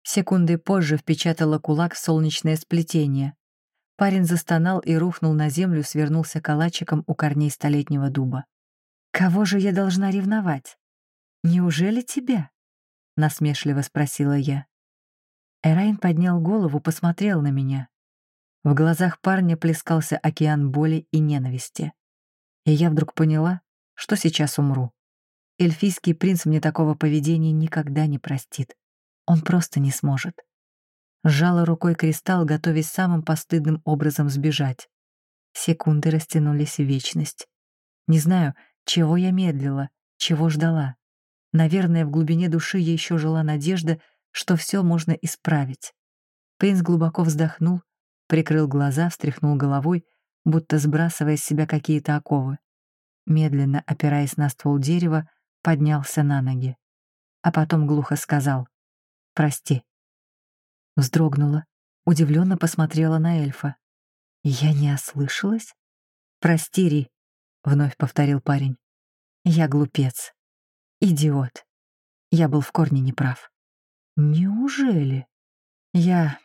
Секунды позже впечатала кулак в солнечное сплетение. Парень застонал и рухнул на землю, свернулся калачиком у корней столетнего дуба. «Кого же я должна ревновать? Неужели тебя?» — насмешливо спросила я. Эрайн поднял голову, посмотрел на меня. В глазах парня плескался океан боли и ненависти. И я вдруг поняла, что сейчас умру. Эльфийский принц мне такого поведения никогда не простит. Он просто не сможет. Сжала рукой кристалл, готовясь самым постыдным образом сбежать. Секунды растянулись в вечность. Не знаю, чего я медлила, чего ждала. Наверное, в глубине души я еще жила надежда, что все можно исправить. Принц глубоко вздохнул, прикрыл глаза, встряхнул головой, будто сбрасывая с себя какие-то оковы. Медленно, опираясь на ствол дерева, поднялся на ноги. А потом глухо сказал «Прости». Вздрогнула, удивленно посмотрела на эльфа. «Я не ослышалась?» «Прости, Ри», — вновь повторил парень. «Я глупец. Идиот. Я был в корне неправ». «Неужели?» «Я...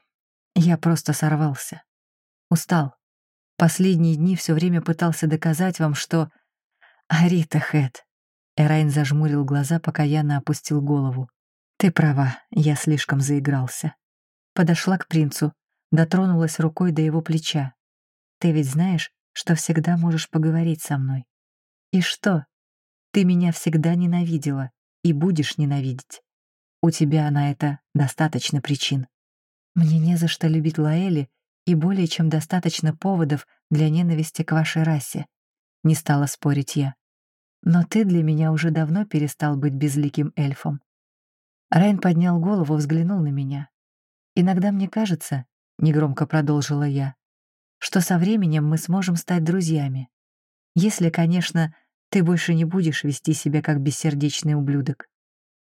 я просто сорвался. Устал. Последние дни все время пытался доказать вам, что... Арита Хэт...» Эрайн зажмурил глаза, пока Яна опустил голову. «Ты права, я слишком заигрался подошла к принцу, дотронулась рукой до его плеча. «Ты ведь знаешь, что всегда можешь поговорить со мной. И что? Ты меня всегда ненавидела и будешь ненавидеть. У тебя на это достаточно причин. Мне не за что любить Лаэли и более чем достаточно поводов для ненависти к вашей расе. Не стала спорить я. Но ты для меня уже давно перестал быть безликим эльфом. Райн поднял голову, взглянул на меня. «Иногда мне кажется, — негромко продолжила я, — что со временем мы сможем стать друзьями. Если, конечно, ты больше не будешь вести себя как бессердечный ублюдок.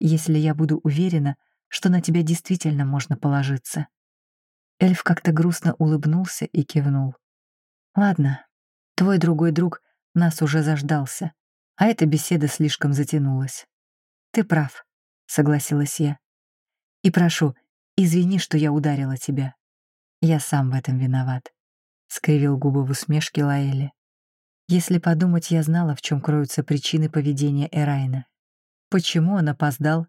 Если я буду уверена, что на тебя действительно можно положиться». Эльф как-то грустно улыбнулся и кивнул. «Ладно, твой другой друг нас уже заждался, а эта беседа слишком затянулась. Ты прав», — согласилась я. «И прошу, Извини, что я ударила тебя. Я сам в этом виноват», — скривил губы в усмешке Лаэли. Если подумать, я знала, в чем кроются причины поведения Эрайна. Почему он опоздал?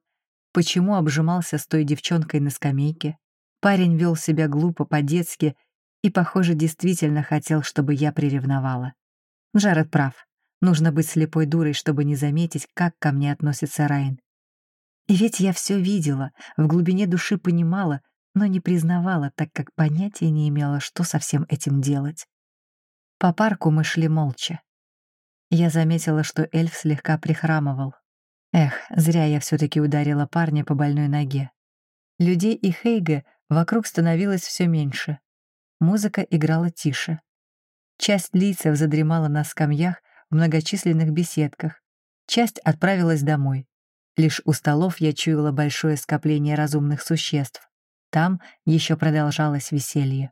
Почему обжимался с той девчонкой на скамейке? Парень вел себя глупо, по-детски и, похоже, действительно хотел, чтобы я приревновала. Джаред прав. Нужно быть слепой дурой, чтобы не заметить, как ко мне относится Райн. И ведь я все видела, в глубине души понимала, но не признавала, так как понятия не имела, что со всем этим делать. По парку мы шли молча. Я заметила, что эльф слегка прихрамывал. Эх, зря я все таки ударила парня по больной ноге. Людей и Хейга вокруг становилось все меньше. Музыка играла тише. Часть лицев задремала на скамьях в многочисленных беседках, часть отправилась домой. Лишь у столов я чуяла большое скопление разумных существ. Там еще продолжалось веселье.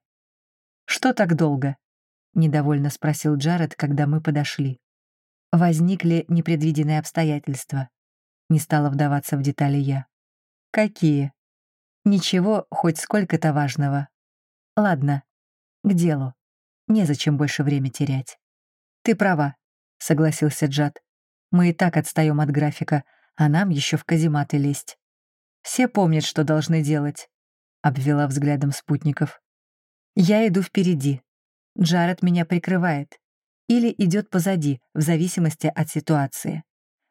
«Что так долго?» — недовольно спросил Джаред, когда мы подошли. Возникли непредвиденные обстоятельства. Не стала вдаваться в детали я. «Какие?» «Ничего, хоть сколько-то важного. Ладно, к делу. Незачем больше время терять». «Ты права», — согласился Джад. «Мы и так отстаем от графика, а нам еще в казематы лезть. Все помнят, что должны делать», — обвела взглядом спутников. «Я иду впереди. Джаред меня прикрывает. Или идет позади, в зависимости от ситуации.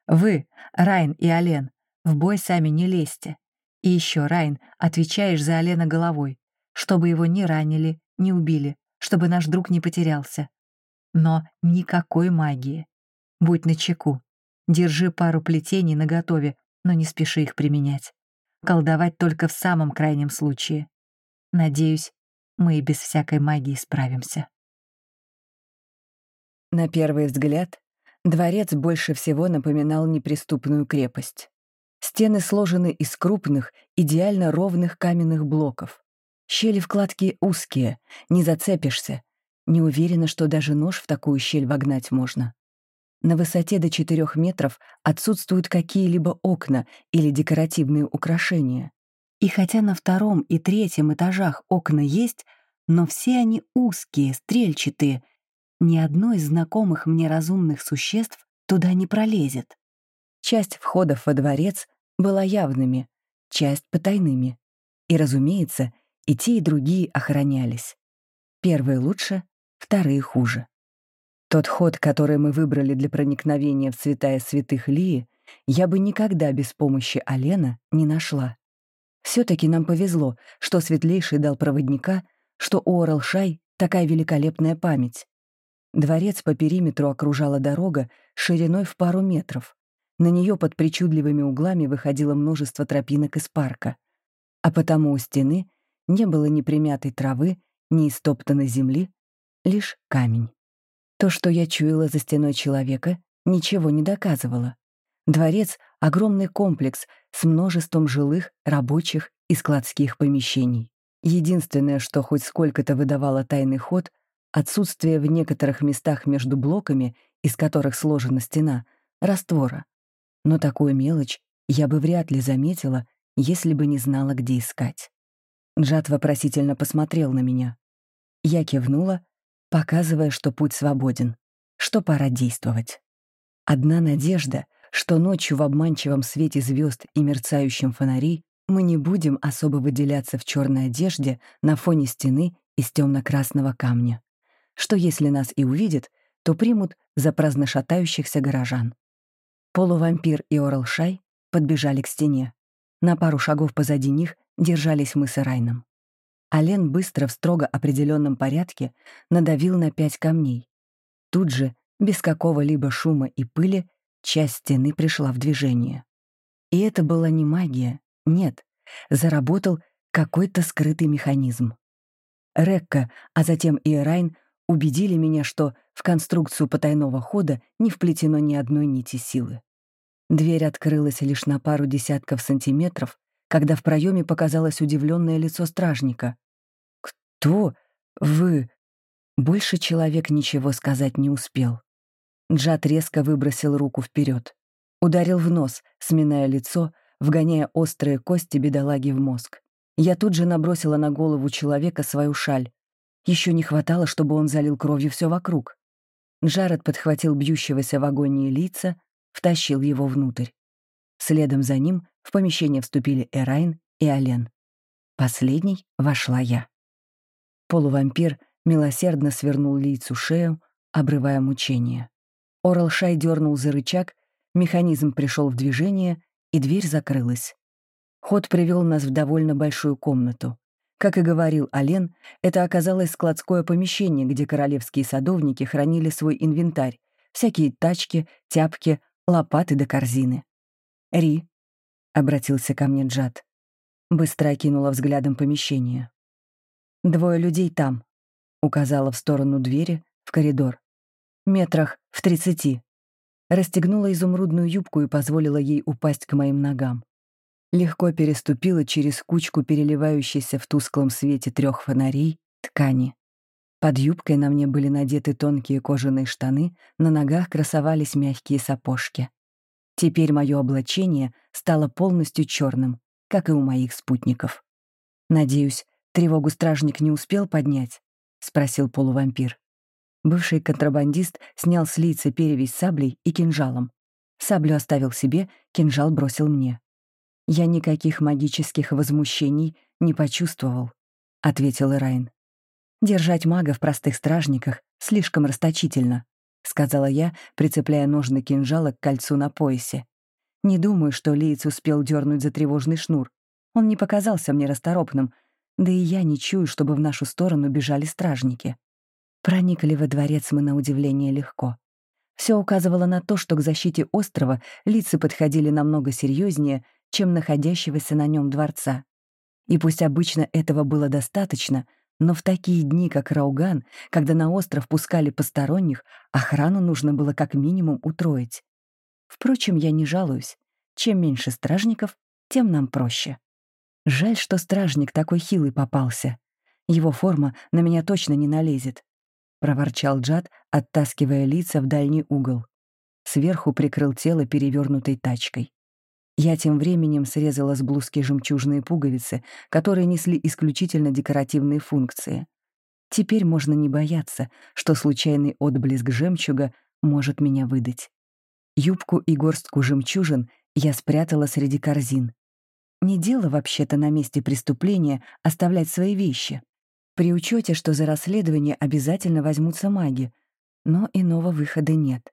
Вы, Райн и Ален, в бой сами не лезьте. И еще, Райн, отвечаешь за Алена головой, чтобы его не ранили, не убили, чтобы наш друг не потерялся. Но никакой магии. Будь начеку. Держи пару плетений наготове, но не спеши их применять. Колдовать только в самом крайнем случае. Надеюсь, мы и без всякой магии справимся. На первый взгляд, дворец больше всего напоминал неприступную крепость. Стены сложены из крупных, идеально ровных каменных блоков. Щели в кладке узкие, не зацепишься. Не уверена, что даже нож в такую щель вогнать можно. На высоте до 4 метров отсутствуют какие-либо окна или декоративные украшения. И хотя на втором и третьем этажах окна есть, но все они узкие, стрельчатые. Ни одно из знакомых мне разумных существ туда не пролезет. Часть входов во дворец была явными, часть — потайными. И, разумеется, и те, и другие охранялись. Первые лучше, вторые хуже. Тот ход, который мы выбрали для проникновения в святая святых Лии, я бы никогда без помощи Алена не нашла. все таки нам повезло, что Светлейший дал проводника, что у Оралшай такая великолепная память. Дворец по периметру окружала дорога шириной в пару метров. На нее под причудливыми углами выходило множество тропинок из парка. А потому у стены не было ни примятой травы, ни истоптанной земли, лишь камень. То, что я чуяла за стеной человека, ничего не доказывало. Дворец — огромный комплекс с множеством жилых, рабочих и складских помещений. Единственное, что хоть сколько-то выдавало тайный ход — отсутствие в некоторых местах между блоками, из которых сложена стена, раствора. Но такую мелочь я бы вряд ли заметила, если бы не знала, где искать. Джад вопросительно посмотрел на меня. Я кивнула, показывая, что путь свободен, что пора действовать. Одна надежда, что ночью в обманчивом свете звезд и мерцающем фонарей мы не будем особо выделяться в черной одежде на фоне стены из темно-красного камня, что если нас и увидят, то примут за праздно шатающихся горожан. Полувампир и Оралшай подбежали к стене. На пару шагов позади них держались мы с Ирайном. Ален быстро в строго определенном порядке надавил на пять камней. Тут же, без какого-либо шума и пыли, часть стены пришла в движение. И это была не магия, нет, заработал какой-то скрытый механизм. Рекка, а затем и Эрайн убедили меня, что в конструкцию потайного хода не вплетено ни одной нити силы. Дверь открылась лишь на пару десятков сантиметров, когда в проеме показалось удивленное лицо стражника. «Кто? Вы?» Больше человек ничего сказать не успел. Джад резко выбросил руку вперед, Ударил в нос, сминая лицо, вгоняя острые кости бедолаги в мозг. Я тут же набросила на голову человека свою шаль. Еще не хватало, чтобы он залил кровью все вокруг. Джаред подхватил бьющегося в агонии лица, втащил его внутрь. Следом за ним в помещение вступили Эрайн и Ален. Последней вошла я. Полувампир милосердно свернул лицу шею, обрывая мучение. Орал Шай дернул за рычаг, механизм пришел в движение, и дверь закрылась. Ход привел нас в довольно большую комнату. Как и говорил Ален, это оказалось складское помещение, где королевские садовники хранили свой инвентарь, всякие тачки, тяпки, лопаты да корзины. «Ри», — обратился ко мне Джад, быстро окинула взглядом помещение. «Двое людей там», — указала в сторону двери, в коридор. «Метрах в тридцати». Расстегнула изумрудную юбку и позволила ей упасть к моим ногам. Легко переступила через кучку переливающейся в тусклом свете трех фонарей ткани. Под юбкой на мне были надеты тонкие кожаные штаны, на ногах красовались мягкие сапожки. Теперь мое облачение стало полностью черным, как и у моих спутников. Надеюсь, тревогу стражник не успел поднять? спросил полувампир. Бывший контрабандист снял с лица перевязь саблей и кинжалом. Саблю оставил себе, кинжал бросил мне. «Я никаких магических возмущений не почувствовал», — ответил Ирайн. «Держать мага в простых стражниках слишком расточительно. — сказала я, прицепляя ножны кинжала к кольцу на поясе. Не думаю, что Лиц успел дернуть за тревожный шнур. Он не показался мне расторопным, да и я не чую, чтобы в нашу сторону бежали стражники. Проникли во дворец мы на удивление легко. Все указывало на то, что к защите острова лица подходили намного серьезнее, чем находящегося на нем дворца. И пусть обычно этого было достаточно, но в такие дни, как Рауган, когда на остров пускали посторонних, охрану нужно было как минимум утроить. Впрочем, я не жалуюсь. Чем меньше стражников, тем нам проще. Жаль, что стражник такой хилый попался. Его форма на меня точно не налезет. Проворчал Джад, оттаскивая лица в дальний угол. Сверху прикрыл тело перевернутой тачкой. Я тем временем срезала с блузки жемчужные пуговицы, которые несли исключительно декоративные функции. Теперь можно не бояться, что случайный отблеск жемчуга может меня выдать. Юбку и горстку жемчужин я спрятала среди корзин. Не дело вообще-то на месте преступления оставлять свои вещи. При учете, что за расследование обязательно возьмутся маги, но иного выхода нет.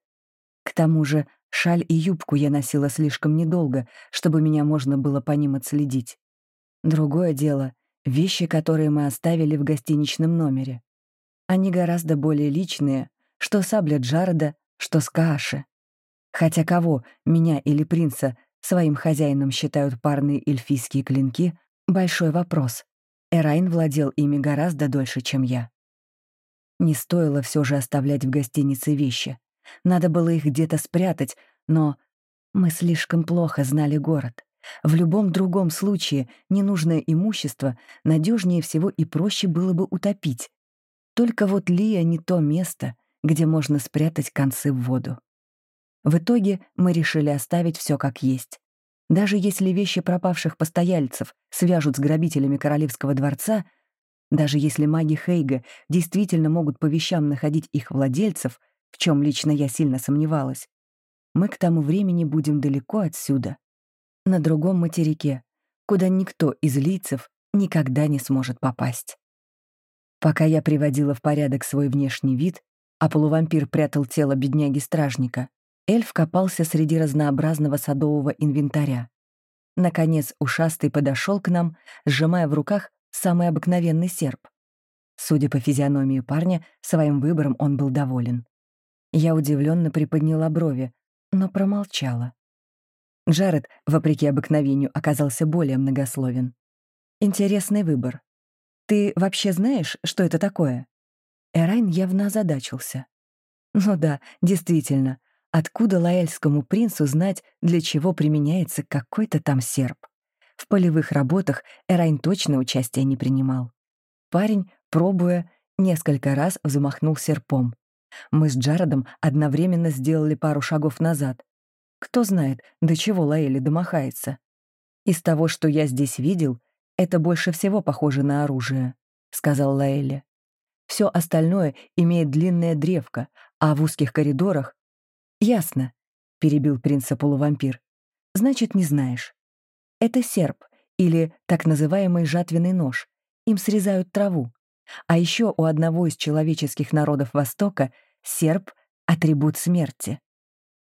К тому же Шаль и юбку я носила слишком недолго, чтобы меня можно было по ним отследить. Другое дело — вещи, которые мы оставили в гостиничном номере. Они гораздо более личные, что сабля Джареда, что Скааши. Хотя кого, меня или принца, своим хозяином считают парные эльфийские клинки — большой вопрос. Эрайн владел ими гораздо дольше, чем я. Не стоило все же оставлять в гостинице вещи. Надо было их где-то спрятать, но мы слишком плохо знали город. В любом другом случае ненужное имущество надежнее всего и проще было бы утопить. Только вот Лия не то место, где можно спрятать концы в воду. В итоге мы решили оставить все как есть. Даже если вещи пропавших постояльцев свяжут с грабителями королевского дворца, даже если маги Хейга действительно могут по вещам находить их владельцев, в чем лично я сильно сомневалась, мы к тому времени будем далеко отсюда, на другом материке, куда никто из лицев никогда не сможет попасть. Пока я приводила в порядок свой внешний вид, а полувампир прятал тело бедняги-стражника, эльф копался среди разнообразного садового инвентаря. Наконец ушастый подошел к нам, сжимая в руках самый обыкновенный серп. Судя по физиономии парня, своим выбором он был доволен. Я удивленно приподняла брови, но промолчала. Джаред, вопреки обыкновению, оказался более многословен. «Интересный выбор. Ты вообще знаешь, что это такое?» Эрайн явно озадачился. «Ну да, действительно, откуда лаэльскому принцу знать, для чего применяется какой-то там серп? В полевых работах Эрайн точно участия не принимал. Парень, пробуя, несколько раз взмахнул серпом. Мы с Джаредом одновременно сделали пару шагов назад. Кто знает, до чего Лаэли домахается. Из того, что я здесь видел, это больше всего похоже на оружие, — сказал Лаэли. Все остальное имеет длинное древко, а в узких коридорах... Ясно, — перебил принца полувампир. Значит, не знаешь. Это серп, или так называемый жатвенный нож. Им срезают траву. А еще у одного из человеческих народов Востока серп — атрибут смерти.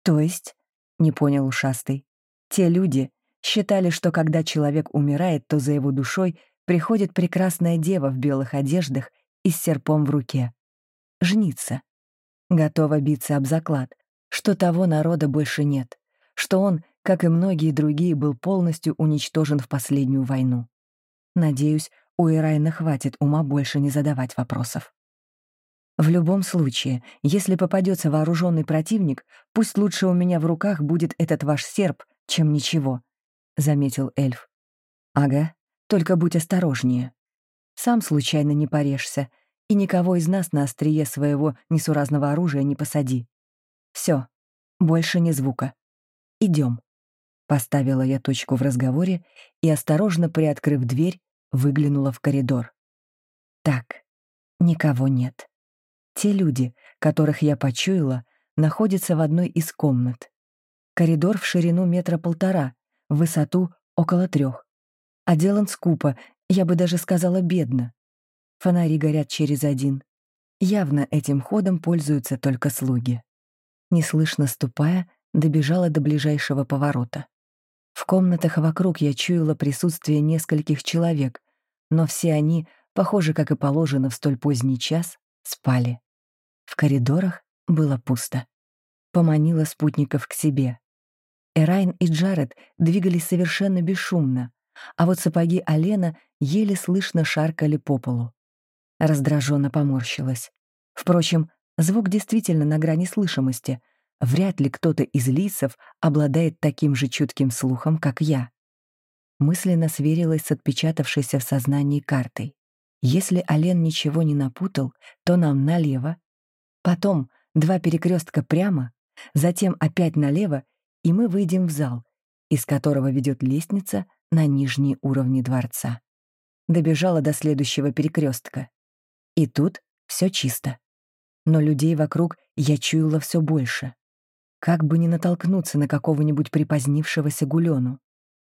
То есть, не понял ушастый, те люди считали, что когда человек умирает, то за его душой приходит прекрасная дева в белых одеждах и с серпом в руке. Жнится. Готова биться об заклад, что того народа больше нет, что он, как и многие другие, был полностью уничтожен в последнюю войну. Надеюсь, у Ирайна хватит ума больше не задавать вопросов. В любом случае, если попадется вооруженный противник, пусть лучше у меня в руках будет этот ваш серп, чем ничего, — заметил эльф. Ага, только будь осторожнее. Сам случайно не порежься, и никого из нас на острие своего несуразного оружия не посади. Все, больше ни звука. Идем. Поставила я точку в разговоре и, осторожно приоткрыв дверь, выглянула в коридор. Так, никого нет. Те люди, которых я почуяла, находятся в одной из комнат. Коридор в ширину метра полтора, в высоту около трех. Отделан скупо, я бы даже сказала бедно. Фонари горят через один. Явно этим ходом пользуются только слуги. Неслышно ступая, добежала до ближайшего поворота. В комнатах вокруг я чуяла присутствие нескольких человек, но все они, похоже, как и положено в столь поздний час, спали. В коридорах было пусто. поманила спутников к себе. Эрайн и Джаред двигались совершенно бесшумно, а вот сапоги Алена еле слышно шаркали по полу. Раздраженно поморщилась. Впрочем, звук действительно на грани слышимости. Вряд ли кто-то из лицев обладает таким же чутким слухом, как я. Мысленно сверилась с отпечатавшейся в сознании картой. Если Ален ничего не напутал, то нам налево. Потом два перекрестка прямо, затем опять налево, и мы выйдем в зал, из которого ведет лестница на нижние уровни дворца. Добежала до следующего перекрестка. И тут все чисто. Но людей вокруг я чуяла все больше. Как бы не натолкнуться на какого-нибудь припозднившегося гулену.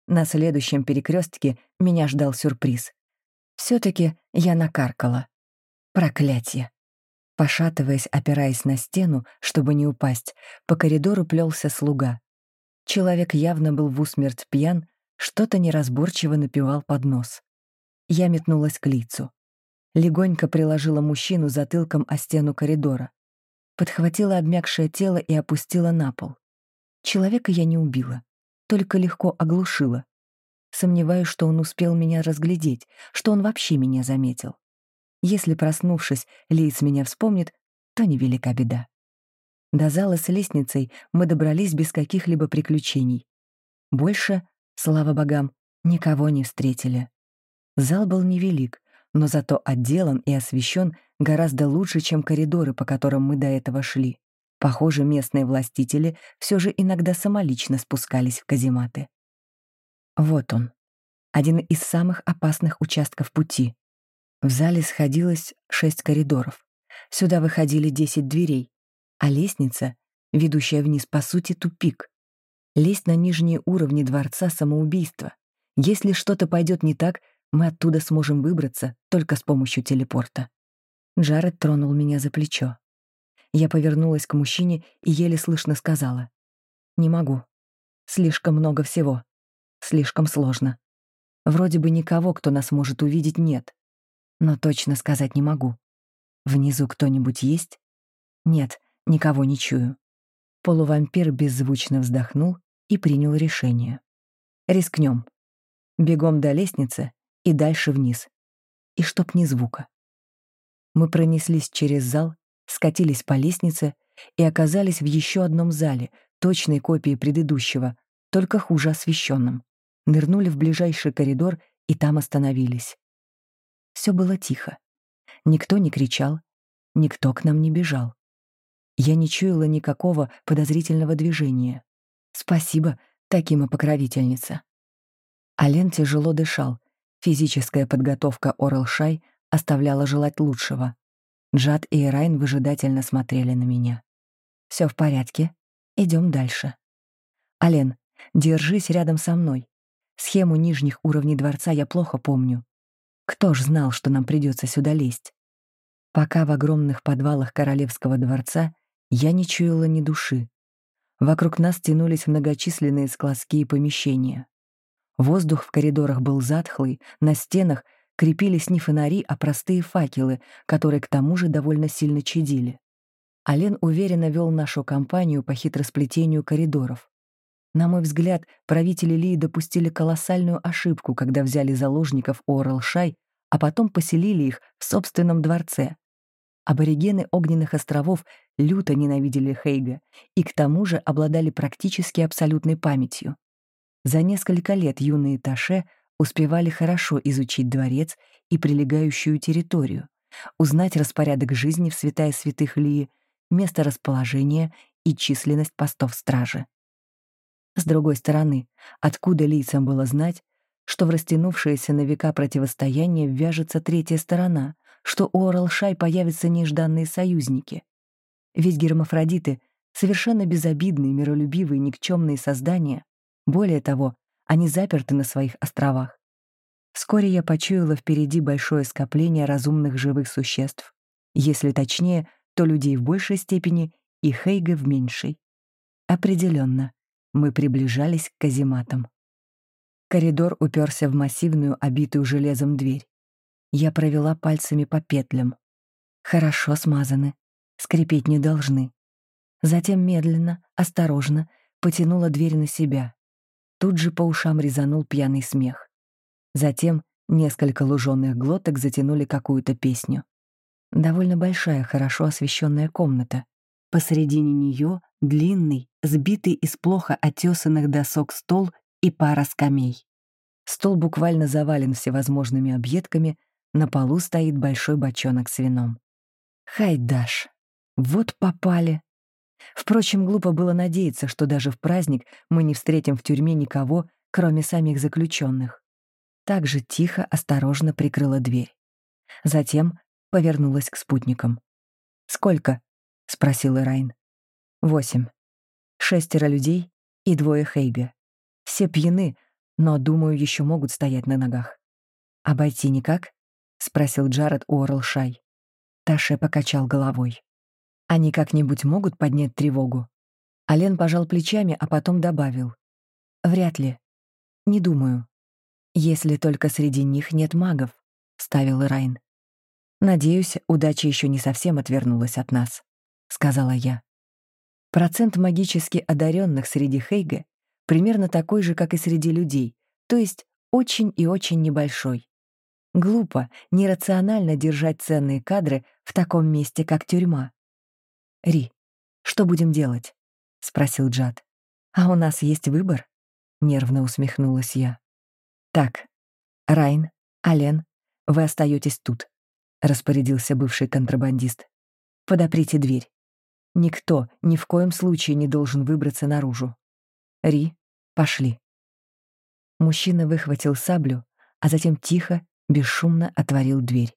На следующем перекрестке меня ждал сюрприз. все таки я накаркала. Проклятие. Пошатываясь, опираясь на стену, чтобы не упасть, по коридору плелся слуга. Человек явно был в усмерть пьян, что-то неразборчиво напевал под нос. Я метнулась к лицу легонько приложила мужчину затылком о стену коридора, подхватила обмякшее тело и опустила на пол. Человека я не убила, только легко оглушила. Сомневаюсь, что он успел меня разглядеть, что он вообще меня заметил. Если, проснувшись, Лиц меня вспомнит, то невелика беда. До зала с лестницей мы добрались без каких-либо приключений. Больше, слава богам, никого не встретили. Зал был невелик, но зато отделан и освещен гораздо лучше, чем коридоры, по которым мы до этого шли. Похоже, местные властители все же иногда самолично спускались в казематы. Вот он, один из самых опасных участков пути. В зале сходилось шесть коридоров. Сюда выходили десять дверей, а лестница, ведущая вниз, по сути, тупик. Лезть на нижние уровни дворца — самоубийство. Если что-то пойдет не так, мы оттуда сможем выбраться только с помощью телепорта. Джаред тронул меня за плечо. Я повернулась к мужчине и еле слышно сказала. «Не могу. Слишком много всего. Слишком сложно. Вроде бы никого, кто нас может увидеть, нет. Но точно сказать не могу. Внизу кто-нибудь есть? Нет, никого не чую». Полувампир беззвучно вздохнул и принял решение. «Рискнем. Бегом до лестницы и дальше вниз. И чтоб ни звука. Мы пронеслись через зал, скатились по лестнице и оказались в еще одном зале, точной копии предыдущего, только хуже освещенном. Нырнули в ближайший коридор и там остановились. Все было тихо. Никто не кричал, никто к нам не бежал. Я не чуяла никакого подозрительного движения. Спасибо, таким покровительница. Ален тяжело дышал, Физическая подготовка Орал-Шай оставляла желать лучшего. Джад и Эрайн выжидательно смотрели на меня. Все в порядке. Идем дальше. Ален, держись рядом со мной. Схему нижних уровней дворца я плохо помню. Кто ж знал, что нам придется сюда лезть? Пока в огромных подвалах королевского дворца я не чуяла ни души. Вокруг нас тянулись многочисленные складские помещения. Воздух в коридорах был затхлый, на стенах крепились не фонари, а простые факелы, которые к тому же довольно сильно чадили. Ален уверенно вел нашу компанию по хитросплетению коридоров. На мой взгляд, правители Лии допустили колоссальную ошибку, когда взяли заложников Орал-Шай, а потом поселили их в собственном дворце. Аборигены Огненных островов люто ненавидели Хейга и к тому же обладали практически абсолютной памятью. За несколько лет юные Таше успевали хорошо изучить дворец и прилегающую территорию, узнать распорядок жизни в святая святых Лии, место расположения и численность постов стражи. С другой стороны, откуда лицам было знать, что в растянувшееся на века противостояние вяжется третья сторона, что у Оралшай появятся нежданные союзники? Ведь гермафродиты — совершенно безобидные, миролюбивые, никчемные создания, более того, они заперты на своих островах. Вскоре я почуяла впереди большое скопление разумных живых существ. Если точнее, то людей в большей степени и Хейга в меньшей. Определенно, мы приближались к казематам. Коридор уперся в массивную, обитую железом дверь. Я провела пальцами по петлям. Хорошо смазаны, скрипеть не должны. Затем медленно, осторожно потянула дверь на себя. Тут же по ушам резанул пьяный смех. Затем несколько лужёных глоток затянули какую-то песню. Довольно большая, хорошо освещенная комната. Посредине нее длинный, сбитый из плохо отесанных досок стол и пара скамей. Стол буквально завален всевозможными объедками, на полу стоит большой бочонок с вином. Хайдаш, вот попали. Впрочем, глупо было надеяться, что даже в праздник мы не встретим в тюрьме никого, кроме самих заключенных. Так же тихо, осторожно прикрыла дверь. Затем повернулась к спутникам. «Сколько?» — спросил Ирайн. «Восемь. Шестеро людей и двое Хейга. Все пьяны, но, думаю, еще могут стоять на ногах. Обойти никак?» — спросил Джаред у Орлшай. Таше покачал головой. «Они как-нибудь могут поднять тревогу?» Ален пожал плечами, а потом добавил. «Вряд ли. Не думаю. Если только среди них нет магов», — ставил Райн. «Надеюсь, удача еще не совсем отвернулась от нас», — сказала я. Процент магически одаренных среди Хейга примерно такой же, как и среди людей, то есть очень и очень небольшой. Глупо, нерационально держать ценные кадры в таком месте, как тюрьма. «Ри, что будем делать?» — спросил Джад. «А у нас есть выбор?» — нервно усмехнулась я. «Так, Райн, Ален, вы остаетесь тут», — распорядился бывший контрабандист. «Подоприте дверь. Никто ни в коем случае не должен выбраться наружу. Ри, пошли». Мужчина выхватил саблю, а затем тихо, бесшумно отворил дверь.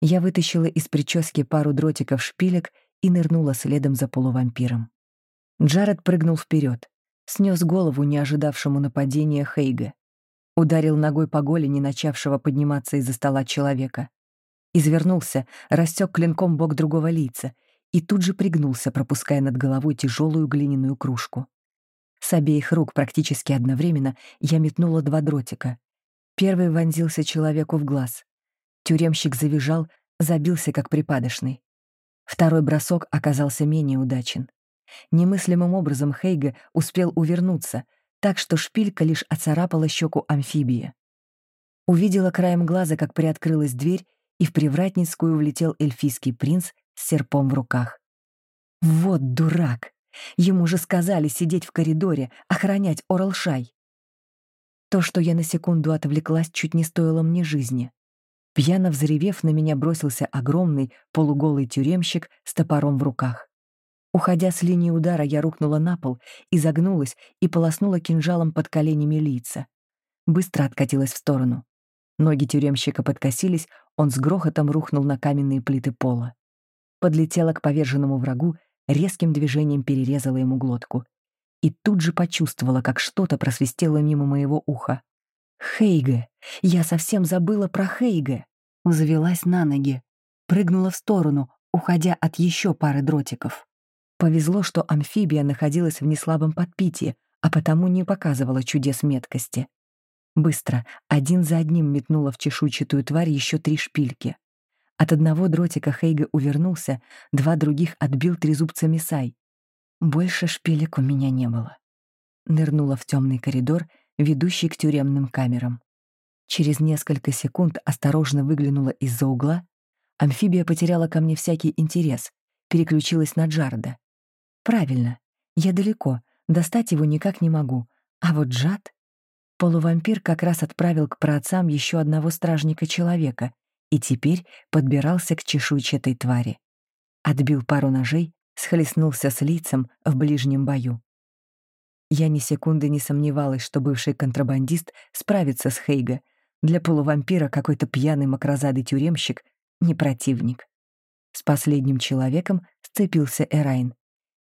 Я вытащила из прически пару дротиков шпилек и нырнула следом за полувампиром. Джаред прыгнул вперед, снес голову не ожидавшему нападения Хейга, ударил ногой по голени начавшего подниматься из-за стола человека, извернулся, растек клинком бок другого лица и тут же пригнулся, пропуская над головой тяжелую глиняную кружку. С обеих рук практически одновременно я метнула два дротика. Первый вонзился человеку в глаз. Тюремщик завизжал, забился как припадочный. Второй бросок оказался менее удачен. Немыслимым образом Хейга успел увернуться, так что шпилька лишь оцарапала щеку амфибии. Увидела краем глаза, как приоткрылась дверь, и в привратницкую влетел эльфийский принц с серпом в руках. Вот дурак! Ему же сказали сидеть в коридоре, охранять Оралшай. То, что я на секунду отвлеклась, чуть не стоило мне жизни. Пьяно взревев, на меня бросился огромный полуголый тюремщик с топором в руках. Уходя с линии удара, я рухнула на пол, изогнулась и полоснула кинжалом под коленями лица. Быстро откатилась в сторону. Ноги тюремщика подкосились, он с грохотом рухнул на каменные плиты пола. Подлетела к поверженному врагу, резким движением перерезала ему глотку и тут же почувствовала, как что-то просвистело мимо моего уха. «Хейге! Я совсем забыла про Хейге!» Завелась на ноги, прыгнула в сторону, уходя от еще пары дротиков. Повезло, что амфибия находилась в неслабом подпитии, а потому не показывала чудес меткости. Быстро, один за одним метнула в чешуйчатую тварь еще три шпильки. От одного дротика Хейга увернулся, два других отбил трезубцами Сай, больше шпилек у меня не было. Нырнула в темный коридор, ведущий к тюремным камерам. Через несколько секунд осторожно выглянула из-за угла. Амфибия потеряла ко мне всякий интерес, переключилась на Джарда. Правильно, я далеко, достать его никак не могу. А вот Джад... Полувампир как раз отправил к праотцам еще одного стражника-человека и теперь подбирался к чешуйчатой твари. Отбил пару ножей, схлестнулся с лицом в ближнем бою. Я ни секунды не сомневалась, что бывший контрабандист справится с Хейга. Для полувампира какой-то пьяный макрозадый тюремщик — не противник. С последним человеком сцепился Эрайн.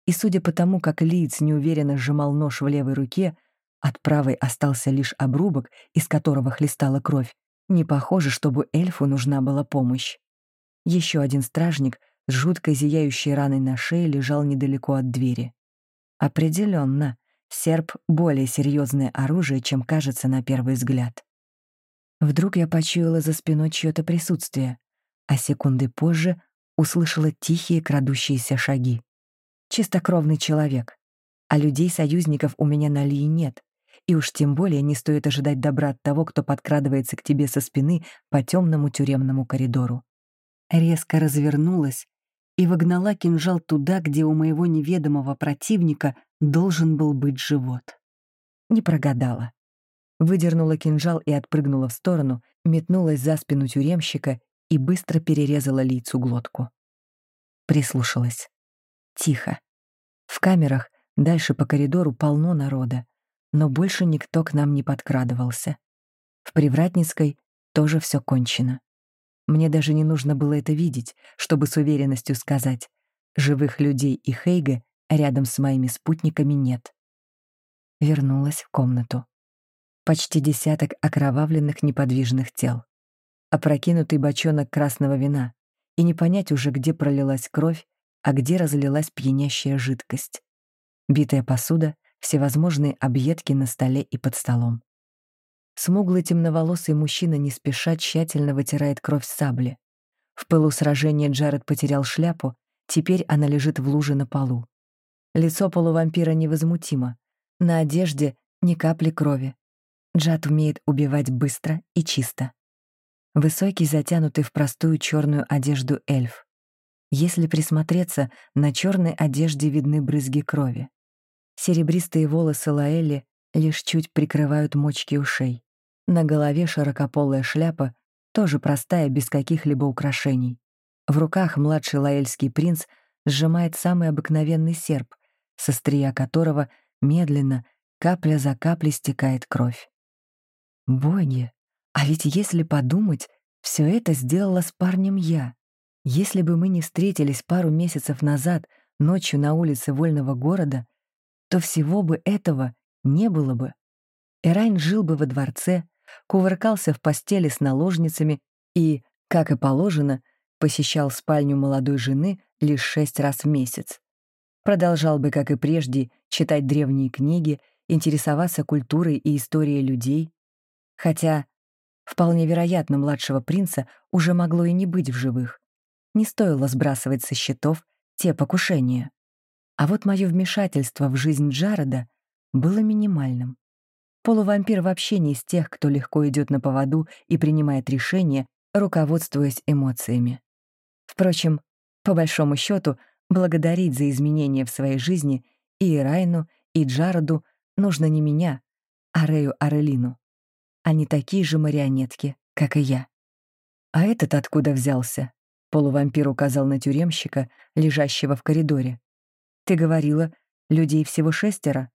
И судя по тому, как Лиц неуверенно сжимал нож в левой руке, от правой остался лишь обрубок, из которого хлестала кровь, не похоже, чтобы эльфу нужна была помощь. Еще один стражник с жуткой зияющей раной на шее лежал недалеко от двери. Определенно, серп — более серьезное оружие, чем кажется на первый взгляд. Вдруг я почуяла за спиной чье-то присутствие, а секунды позже услышала тихие крадущиеся шаги. чистокровный человек, а людей-союзников у меня на Лии нет, и уж тем более не стоит ожидать добра от того, кто подкрадывается к тебе со спины по темному тюремному коридору. Резко развернулась и вогнала кинжал туда, где у моего неведомого противника должен был быть живот. Не прогадала. Выдернула кинжал и отпрыгнула в сторону, метнулась за спину тюремщика и быстро перерезала лицу глотку. Прислушалась. Тихо. В камерах дальше по коридору полно народа, но больше никто к нам не подкрадывался. В Привратницкой тоже все кончено. Мне даже не нужно было это видеть, чтобы с уверенностью сказать, живых людей и Хейга рядом с моими спутниками нет. Вернулась в комнату. Почти десяток окровавленных неподвижных тел. Опрокинутый бочонок красного вина, и не понять уже, где пролилась кровь, а где разлилась пьянящая жидкость. Битая посуда, всевозможные объедки на столе и под столом. Смуглый темноволосый мужчина не спеша тщательно вытирает кровь с сабли. В пылу сражения Джаред потерял шляпу, теперь она лежит в луже на полу. Лицо полувампира невозмутимо. На одежде ни капли крови. Джад умеет убивать быстро и чисто. Высокий, затянутый в простую черную одежду эльф. Если присмотреться, на черной одежде видны брызги крови. Серебристые волосы Лаэли лишь чуть прикрывают мочки ушей. На голове широкополая шляпа, тоже простая, без каких-либо украшений. В руках младший лаэльский принц сжимает самый обыкновенный серп, со стрия которого медленно, капля за каплей стекает кровь. Боги, а ведь если подумать, все это сделала с парнем я. Если бы мы не встретились пару месяцев назад ночью на улице вольного города, то всего бы этого не было бы. Эрайн жил бы во дворце, кувыркался в постели с наложницами и, как и положено, посещал спальню молодой жены лишь шесть раз в месяц. Продолжал бы, как и прежде, читать древние книги, интересоваться культурой и историей людей. Хотя, вполне вероятно, младшего принца уже могло и не быть в живых. Не стоило сбрасывать со счетов те покушения. А вот мое вмешательство в жизнь Джареда было минимальным. Полувампир вообще не из тех, кто легко идет на поводу и принимает решения, руководствуясь эмоциями. Впрочем, по большому счету, благодарить за изменения в своей жизни и Райну, и Джареду нужно не меня, а Рэю Арелину. Они такие же марионетки, как и я. А этот откуда взялся? Полувампир указал на тюремщика, лежащего в коридоре. Ты говорила, людей всего шестеро?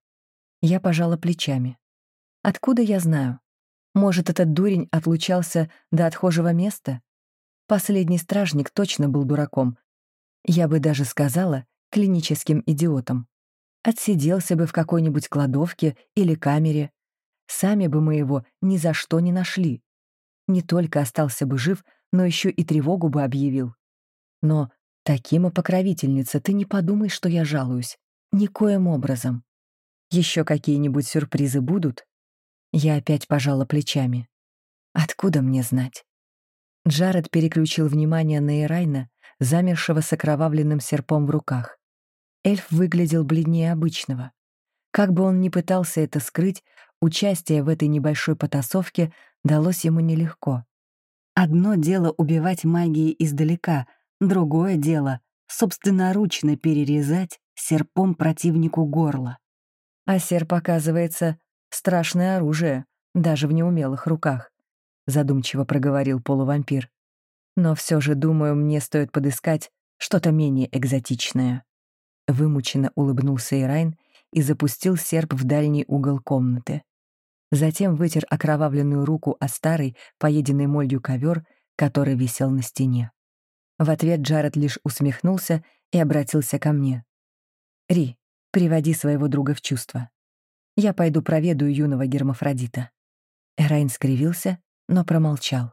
Я пожала плечами. Откуда я знаю? Может, этот дурень отлучался до отхожего места? Последний стражник точно был дураком. Я бы даже сказала, клиническим идиотом. Отсиделся бы в какой-нибудь кладовке или камере. Сами бы мы его ни за что не нашли. Не только остался бы жив, но еще и тревогу бы объявил. Но Таким и покровительница, ты не подумай, что я жалуюсь. Никоим образом. Еще какие-нибудь сюрпризы будут? Я опять пожала плечами. Откуда мне знать? Джаред переключил внимание на Ирайна, замершего с окровавленным серпом в руках. Эльф выглядел бледнее обычного. Как бы он ни пытался это скрыть, участие в этой небольшой потасовке далось ему нелегко. Одно дело убивать магией издалека, Другое дело — собственноручно перерезать серпом противнику горло. А серп, оказывается, страшное оружие, даже в неумелых руках, задумчиво проговорил полувампир. Но все же, думаю, мне стоит подыскать что-то менее экзотичное. Вымученно улыбнулся Ирайн и запустил серп в дальний угол комнаты. Затем вытер окровавленную руку о старый, поеденный молью ковер, который висел на стене. В ответ Джаред лишь усмехнулся и обратился ко мне. «Ри, приводи своего друга в чувство. Я пойду проведу юного гермафродита». Эрайн скривился, но промолчал.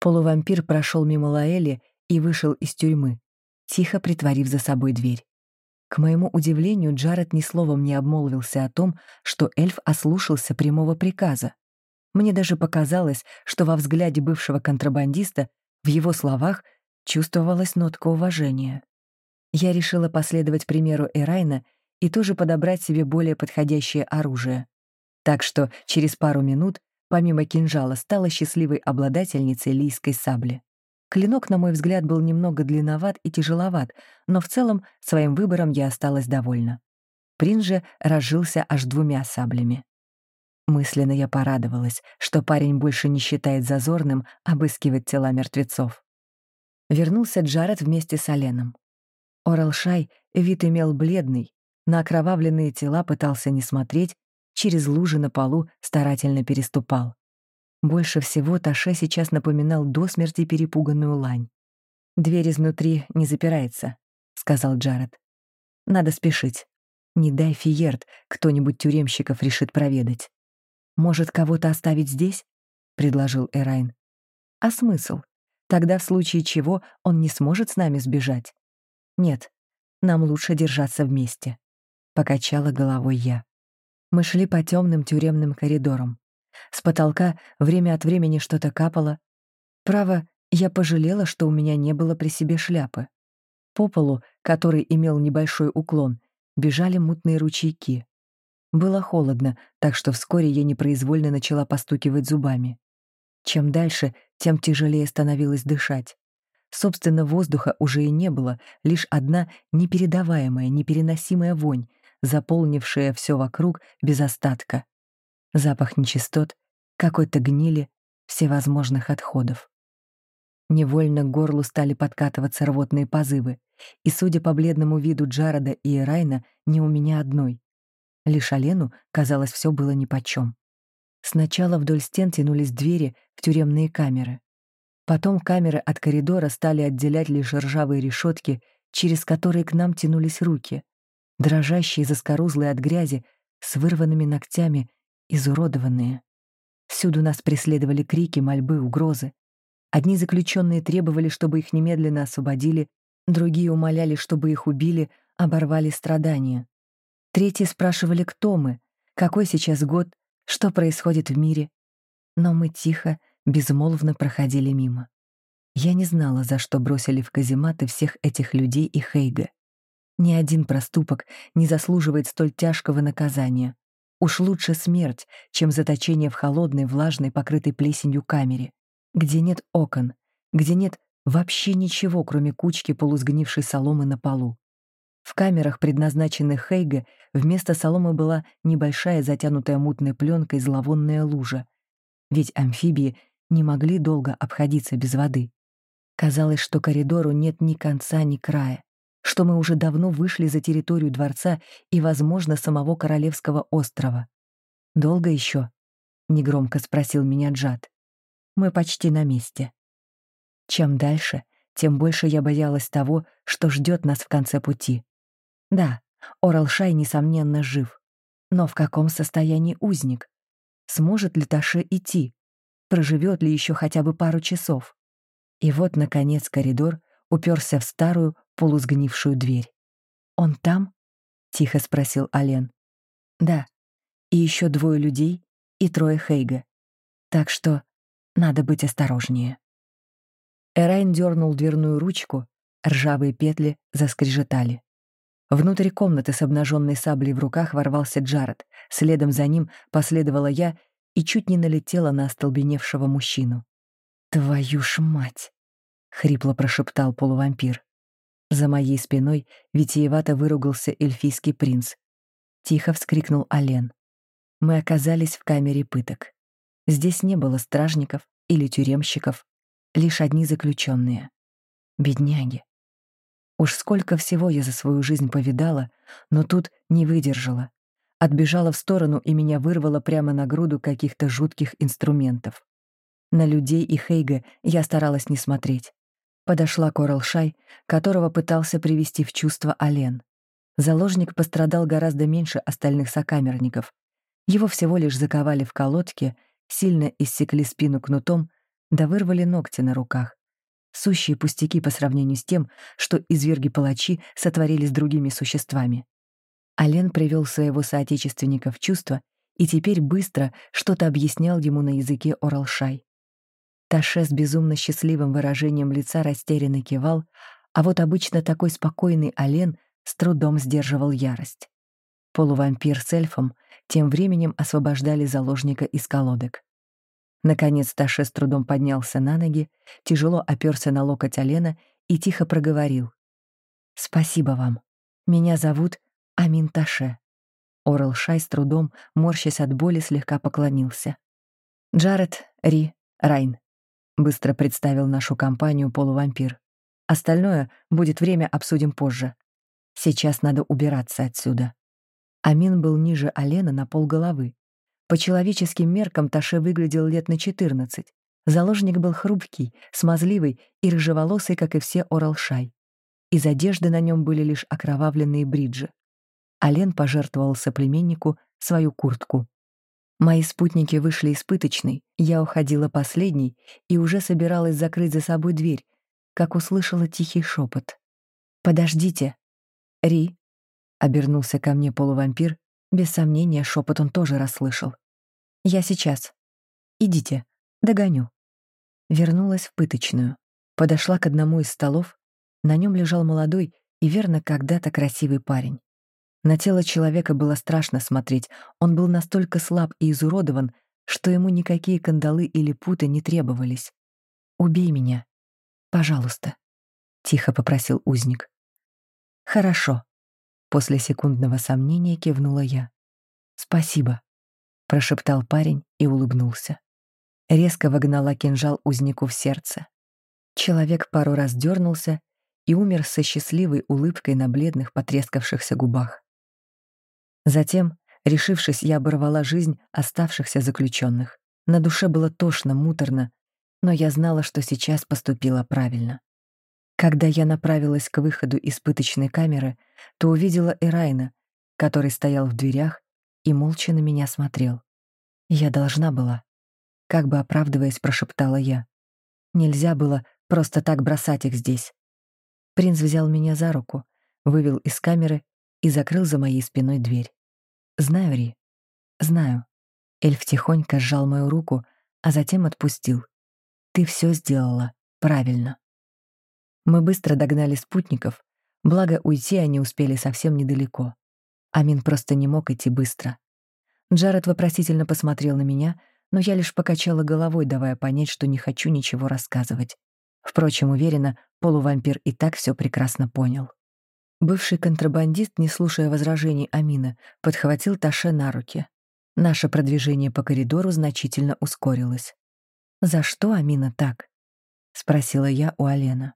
Полувампир прошел мимо Лаэли и вышел из тюрьмы, тихо притворив за собой дверь. К моему удивлению, Джаред ни словом не обмолвился о том, что эльф ослушался прямого приказа. Мне даже показалось, что во взгляде бывшего контрабандиста, в его словах чувствовалась нотка уважения. Я решила последовать примеру Эрайна и тоже подобрать себе более подходящее оружие. Так что через пару минут, помимо кинжала, стала счастливой обладательницей лийской сабли. Клинок, на мой взгляд, был немного длинноват и тяжеловат, но в целом своим выбором я осталась довольна. Принц же разжился аж двумя саблями. Мысленно я порадовалась, что парень больше не считает зазорным обыскивать тела мертвецов. Вернулся Джаред вместе с Оленом. Оралшай вид имел бледный, на окровавленные тела пытался не смотреть, через лужи на полу старательно переступал. Больше всего Таше сейчас напоминал до смерти перепуганную лань. «Дверь изнутри не запирается», — сказал Джаред. «Надо спешить. Не дай фиерт, кто-нибудь тюремщиков решит проведать». «Может, кого-то оставить здесь?» — предложил Эрайн. «А смысл? Тогда в случае чего он не сможет с нами сбежать». «Нет, нам лучше держаться вместе», — покачала головой я. Мы шли по темным тюремным коридорам. С потолка время от времени что-то капало. Право, я пожалела, что у меня не было при себе шляпы. По полу, который имел небольшой уклон, бежали мутные ручейки. Было холодно, так что вскоре я непроизвольно начала постукивать зубами. Чем дальше, тем тяжелее становилось дышать. Собственно, воздуха уже и не было, лишь одна непередаваемая, непереносимая вонь, заполнившая все вокруг без остатка. Запах нечистот, какой-то гнили, всевозможных отходов. Невольно к горлу стали подкатываться рвотные позывы, и, судя по бледному виду Джарода и Эрайна, не у меня одной. Лишь Алену, казалось, все было нипочем. Сначала вдоль стен тянулись двери в тюремные камеры. Потом камеры от коридора стали отделять лишь ржавые решетки, через которые к нам тянулись руки, дрожащие, заскорузлые от грязи, с вырванными ногтями, изуродованные. Всюду нас преследовали крики, мольбы, угрозы. Одни заключенные требовали, чтобы их немедленно освободили, другие умоляли, чтобы их убили, оборвали страдания. Третьи спрашивали, кто мы, какой сейчас год, что происходит в мире. Но мы тихо, безмолвно проходили мимо. Я не знала, за что бросили в казематы всех этих людей и Хейга. Ни один проступок не заслуживает столь тяжкого наказания. Уж лучше смерть, чем заточение в холодной, влажной, покрытой плесенью камере, где нет окон, где нет вообще ничего, кроме кучки полусгнившей соломы на полу. В камерах, предназначенных Хейге, вместо соломы была небольшая затянутая мутной пленкой зловонная лужа. Ведь амфибии не могли долго обходиться без воды. Казалось, что коридору нет ни конца, ни края, что мы уже давно вышли за территорию дворца и, возможно, самого Королевского острова. «Долго еще?» — негромко спросил меня Джад. «Мы почти на месте». Чем дальше, тем больше я боялась того, что ждет нас в конце пути. Да, Оралшай, несомненно, жив. Но в каком состоянии узник? Сможет ли Таше идти? Проживет ли еще хотя бы пару часов? И вот, наконец, коридор уперся в старую, полусгнившую дверь. «Он там?» — тихо спросил Ален. «Да. И еще двое людей и трое Хейга. Так что надо быть осторожнее». Эрайн дернул дверную ручку, ржавые петли заскрежетали. Внутрь комнаты с обнаженной саблей в руках ворвался Джаред. Следом за ним последовала я и чуть не налетела на остолбеневшего мужчину. «Твою ж мать!» — хрипло прошептал полувампир. За моей спиной витиевато выругался эльфийский принц. Тихо вскрикнул Ален. Мы оказались в камере пыток. Здесь не было стражников или тюремщиков, лишь одни заключенные. Бедняги. Уж сколько всего я за свою жизнь повидала, но тут не выдержала. Отбежала в сторону и меня вырвало прямо на груду каких-то жутких инструментов. На людей и Хейга я старалась не смотреть. Подошла Корал Шай, которого пытался привести в чувство Ален. Заложник пострадал гораздо меньше остальных сокамерников. Его всего лишь заковали в колодки, сильно иссекли спину кнутом, да вырвали ногти на руках. Сущие пустяки по сравнению с тем, что изверги-палачи сотворили с другими существами. Ален привел своего соотечественника в чувство и теперь быстро что-то объяснял ему на языке Оралшай. Таше с безумно счастливым выражением лица растерянно кивал, А вот обычно такой спокойный Ален с трудом сдерживал ярость. Полувампир с эльфом тем временем освобождали заложника из колодок. Наконец Таше с трудом поднялся на ноги, тяжело оперся на локоть Алена и тихо проговорил. «Спасибо вам. Меня зовут Амин Таше». Орел Шай с трудом, морщась от боли, слегка поклонился. «Джаред, Ри, Райн», — быстро представил нашу компанию полувампир. «Остальное будет время обсудим позже. Сейчас надо убираться отсюда». Амин был ниже Алена на полголовы. По человеческим меркам Таше выглядел лет на 14. Заложник был хрупкий, смазливый и рыжеволосый, как и все Оралшай. Из одежды на нем были лишь окровавленные бриджи. Ален пожертвовал соплеменнику свою куртку. Мои спутники вышли из пыточной, я уходила последней и уже собиралась закрыть за собой дверь, как услышала тихий шепот. «Подождите!» «Ри!» — обернулся ко мне полувампир, без сомнения, шепот он тоже расслышал. «Я сейчас. Идите, догоню». Вернулась в пыточную. Подошла к одному из столов. На нем лежал молодой и, верно, когда-то красивый парень. На тело человека было страшно смотреть. Он был настолько слаб и изуродован, что ему никакие кандалы или путы не требовались. «Убей меня. Пожалуйста», — тихо попросил узник. «Хорошо», После секундного сомнения кивнула я. «Спасибо», — прошептал парень и улыбнулся. Резко вогнала кинжал узнику в сердце. Человек пару раз дернулся и умер со счастливой улыбкой на бледных потрескавшихся губах. Затем, решившись, я оборвала жизнь оставшихся заключенных. На душе было тошно, муторно, но я знала, что сейчас поступила правильно. Когда я направилась к выходу из пыточной камеры, то увидела Эрайна, который стоял в дверях и молча на меня смотрел. Я должна была. Как бы оправдываясь, прошептала я. Нельзя было просто так бросать их здесь. Принц взял меня за руку, вывел из камеры и закрыл за моей спиной дверь. «Знаю, Ри, знаю». Эльф тихонько сжал мою руку, а затем отпустил. «Ты все сделала правильно». Мы быстро догнали спутников, благо уйти они успели совсем недалеко. Амин просто не мог идти быстро. Джаред вопросительно посмотрел на меня, но я лишь покачала головой, давая понять, что не хочу ничего рассказывать. Впрочем, уверена, полувампир и так все прекрасно понял. Бывший контрабандист, не слушая возражений Амина, подхватил Таше на руки. Наше продвижение по коридору значительно ускорилось. «За что Амина так?» — спросила я у Алена.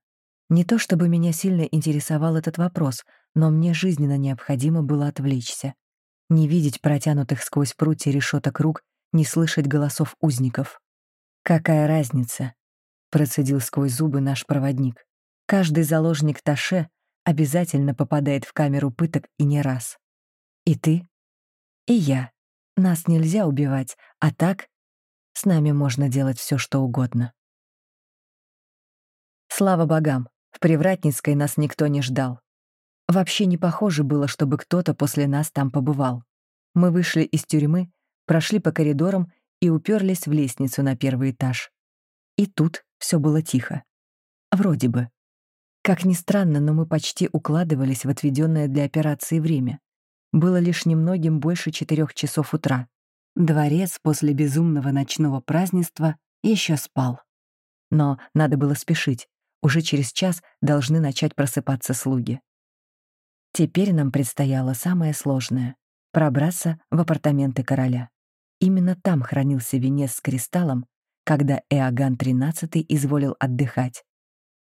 Не то чтобы меня сильно интересовал этот вопрос, но мне жизненно необходимо было отвлечься. Не видеть протянутых сквозь прутья решеток рук, не слышать голосов узников. «Какая разница?» — процедил сквозь зубы наш проводник. «Каждый заложник Таше обязательно попадает в камеру пыток и не раз. И ты? И я. Нас нельзя убивать, а так с нами можно делать все, что угодно». Слава богам, в Привратницкой нас никто не ждал. Вообще не похоже было, чтобы кто-то после нас там побывал. Мы вышли из тюрьмы, прошли по коридорам и уперлись в лестницу на первый этаж. И тут все было тихо. Вроде бы. Как ни странно, но мы почти укладывались в отведенное для операции время. Было лишь немногим больше четырех часов утра. Дворец после безумного ночного празднества еще спал. Но надо было спешить. Уже через час должны начать просыпаться слуги. Теперь нам предстояло самое сложное — пробраться в апартаменты короля. Именно там хранился венец с кристаллом, когда Эоган XIII изволил отдыхать.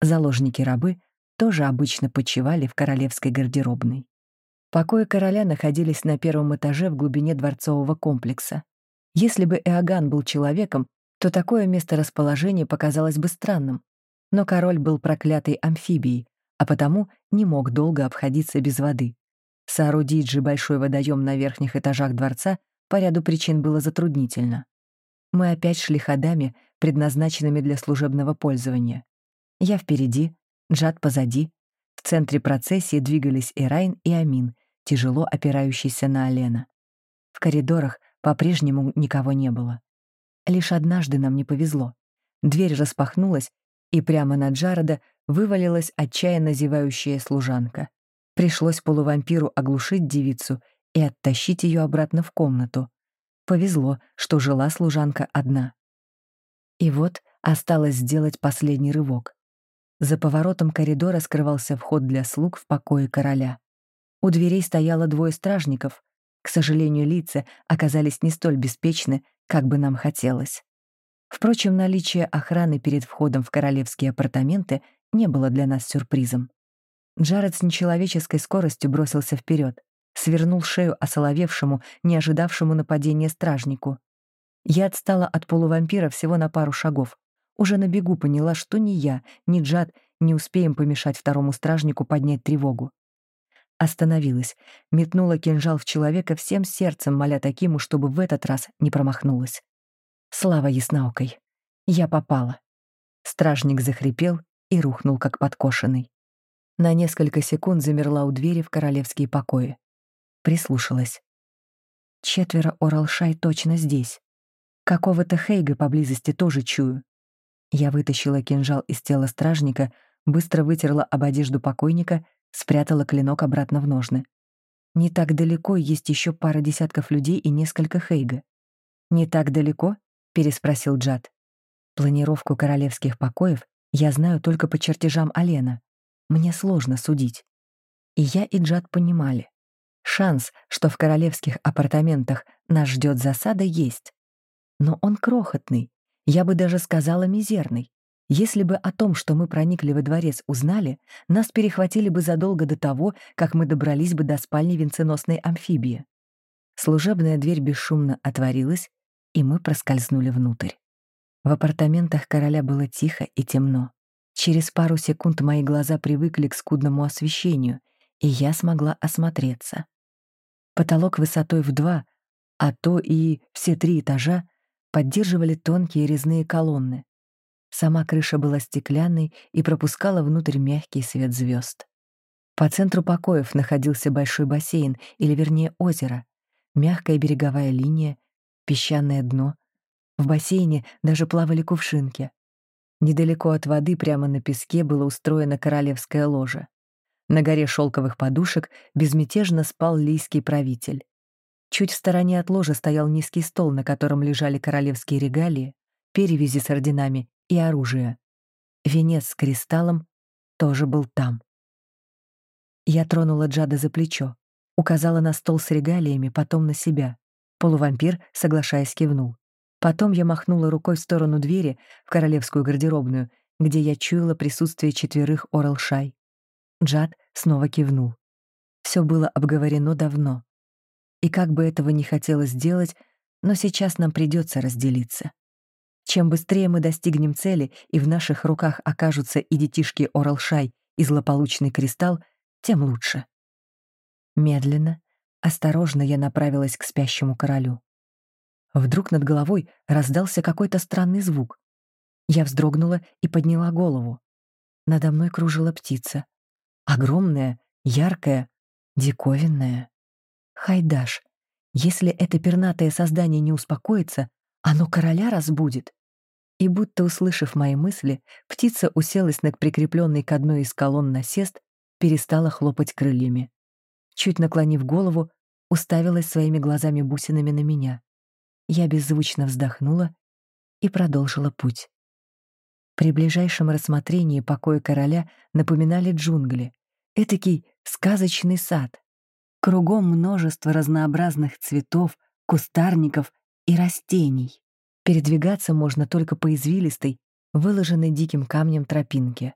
Заложники-рабы тоже обычно почивали в королевской гардеробной. Покои короля находились на первом этаже в глубине дворцового комплекса. Если бы Эоган был человеком, то такое месторасположение показалось бы странным, но король был проклятой амфибией, а потому не мог долго обходиться без воды. Соорудить же большой водоем на верхних этажах дворца по ряду причин было затруднительно. Мы опять шли ходами, предназначенными для служебного пользования. Я впереди, Джад позади. В центре процессии двигались Эрайн и Амин, тяжело опирающийся на Алена. В коридорах по-прежнему никого не было. Лишь однажды нам не повезло. Дверь распахнулась, и прямо на Джарода вывалилась отчаянно зевающая служанка. Пришлось полувампиру оглушить девицу и оттащить ее обратно в комнату. Повезло, что жила служанка одна. И вот осталось сделать последний рывок. За поворотом коридора скрывался вход для слуг в покое короля. У дверей стояло двое стражников. К сожалению, лица оказались не столь беспечны, как бы нам хотелось. Впрочем, наличие охраны перед входом в королевские апартаменты не было для нас сюрпризом. Джаред с нечеловеческой скоростью бросился вперед, свернул шею осоловевшему, не ожидавшему нападения стражнику. Я отстала от полувампира всего на пару шагов. Уже на бегу поняла, что ни я, ни Джад не успеем помешать второму стражнику поднять тревогу. Остановилась, метнула кинжал в человека всем сердцем, моля такиму, чтобы в этот раз не промахнулась. Слава яснаукой. Я попала. Стражник захрипел и рухнул, как подкошенный. На несколько секунд замерла у двери в королевские покои. Прислушалась. Четверо Оралшай точно здесь. Какого-то Хейга поблизости тоже чую. Я вытащила кинжал из тела стражника, быстро вытерла об одежду покойника, спрятала клинок обратно в ножны. Не так далеко есть еще пара десятков людей и несколько Хейга. «Не так далеко?» — переспросил Джад. Планировку королевских покоев я знаю только по чертежам Алена. Мне сложно судить. И я, и Джад понимали. Шанс, что в королевских апартаментах нас ждет засада, есть. Но он крохотный, я бы даже сказала мизерный. Если бы о том, что мы проникли во дворец, узнали, нас перехватили бы задолго до того, как мы добрались бы до спальни венценосной амфибии. Служебная дверь бесшумно отворилась, и мы проскользнули внутрь. В апартаментах короля было тихо и темно. Через пару секунд мои глаза привыкли к скудному освещению, и я смогла осмотреться. Потолок высотой в два, а то и все три этажа поддерживали тонкие резные колонны. Сама крыша была стеклянной и пропускала внутрь мягкий свет звезд. По центру покоев находился большой бассейн, или вернее озеро, мягкая береговая линия, песчаное дно. В бассейне даже плавали кувшинки. Недалеко от воды, прямо на песке, было устроено королевское ложе. На горе шелковых подушек безмятежно спал лийский правитель. Чуть в стороне от ложа стоял низкий стол, на котором лежали королевские регалии, перевязи с орденами и оружие. Венец с кристаллом тоже был там. Я тронула Джада за плечо, указала на стол с регалиями, потом на себя. Полувампир, соглашаясь, кивнул. Потом я махнула рукой в сторону двери в королевскую гардеробную, где я чуяла присутствие четверых Оралшай. Джад снова кивнул. Все было обговорено давно. И как бы этого не хотелось сделать, но сейчас нам придется разделиться. Чем быстрее мы достигнем цели и в наших руках окажутся и детишки Оралшай, и злополучный кристалл, тем лучше. Медленно, осторожно я направилась к спящему королю. Вдруг над головой раздался какой-то странный звук. Я вздрогнула и подняла голову. Надо мной кружила птица. Огромная, яркая, диковинная. Хайдаш, если это пернатое создание не успокоится, оно короля разбудит. И будто услышав мои мысли, птица уселась над прикрепленной к одной из колонн насест, перестала хлопать крыльями. Чуть наклонив голову, уставилась своими глазами-бусинами на меня. Я беззвучно вздохнула и продолжила путь. При ближайшем рассмотрении покоя короля напоминали джунгли, этакий сказочный сад. Кругом множество разнообразных цветов, кустарников и растений. Передвигаться можно только по извилистой, выложенной диким камнем тропинке.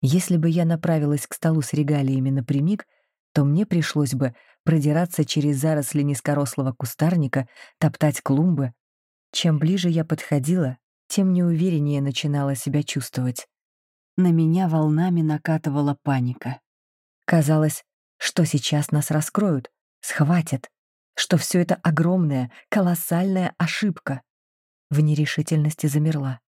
Если бы я направилась к столу с регалиями напрямик, то мне пришлось бы продираться через заросли низкорослого кустарника, топтать клумбы. Чем ближе я подходила, тем неувереннее начинала себя чувствовать. На меня волнами накатывала паника. Казалось, что сейчас нас раскроют, схватят, что все это огромная, колоссальная ошибка. В нерешительности замерла.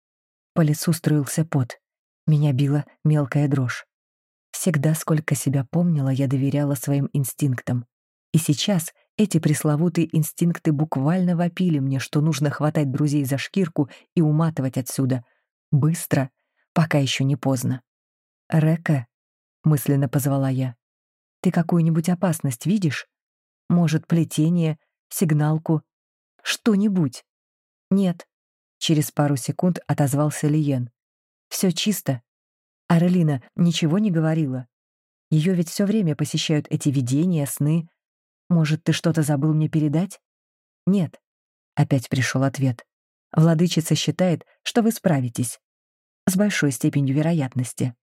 По лицу струился пот. Меня била мелкая дрожь. Всегда, сколько себя помнила, я доверяла своим инстинктам. И сейчас эти пресловутые инстинкты буквально вопили мне, что нужно хватать друзей за шкирку и уматывать отсюда. Быстро, пока еще не поздно. «Река», — мысленно позвала я, — «ты какую-нибудь опасность видишь? Может, плетение, сигналку, что-нибудь?» «Нет», — через пару секунд отозвался Лиен. «Все чисто. Арелина ничего не говорила. Ее ведь все время посещают эти видения, сны. Может, ты что-то забыл мне передать?» «Нет», — опять пришел ответ. «Владычица считает, что вы справитесь. С большой степенью вероятности.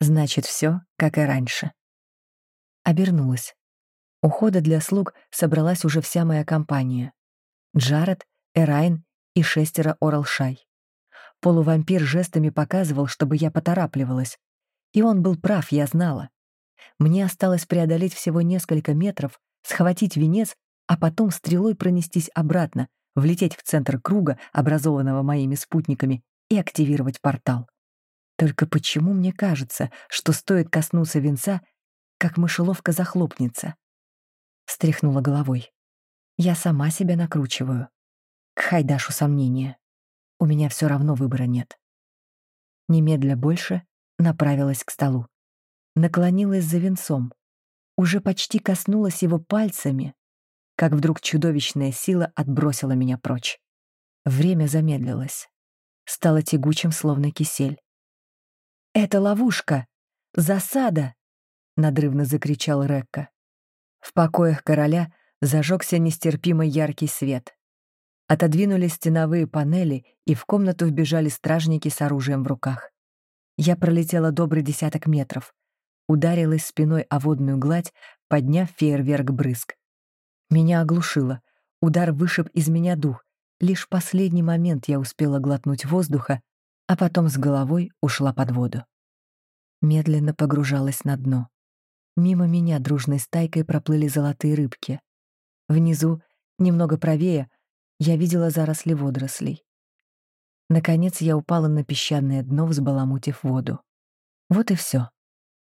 Значит, все, как и раньше». Обернулась. Ухода для слуг собралась уже вся моя компания. Джаред, Эрайн и шестеро Оралшай. Полувампир жестами показывал, чтобы я поторапливалась. И он был прав, я знала. Мне осталось преодолеть всего несколько метров, схватить венец, а потом стрелой пронестись обратно, влететь в центр круга, образованного моими спутниками, и активировать портал. Только почему мне кажется, что стоит коснуться венца, как мышеловка захлопнется? Стряхнула головой. Я сама себя накручиваю. К Хайдашу сомнения. У меня все равно выбора нет. Немедля больше направилась к столу. Наклонилась за венцом. Уже почти коснулась его пальцами, как вдруг чудовищная сила отбросила меня прочь. Время замедлилось. Стало тягучим, словно кисель. «Это ловушка! Засада!» — надрывно закричал Рекка. В покоях короля зажегся нестерпимо яркий свет. Отодвинулись стеновые панели, и в комнату вбежали стражники с оружием в руках. Я пролетела добрый десяток метров, ударилась спиной о водную гладь, подняв фейерверк брызг. Меня оглушило, удар вышиб из меня дух. Лишь последний момент я успела глотнуть воздуха, а потом с головой ушла под воду. Медленно погружалась на дно. Мимо меня дружной стайкой проплыли золотые рыбки. Внизу, немного правее, я видела заросли водорослей. Наконец я упала на песчаное дно, взбаламутив воду. Вот и все.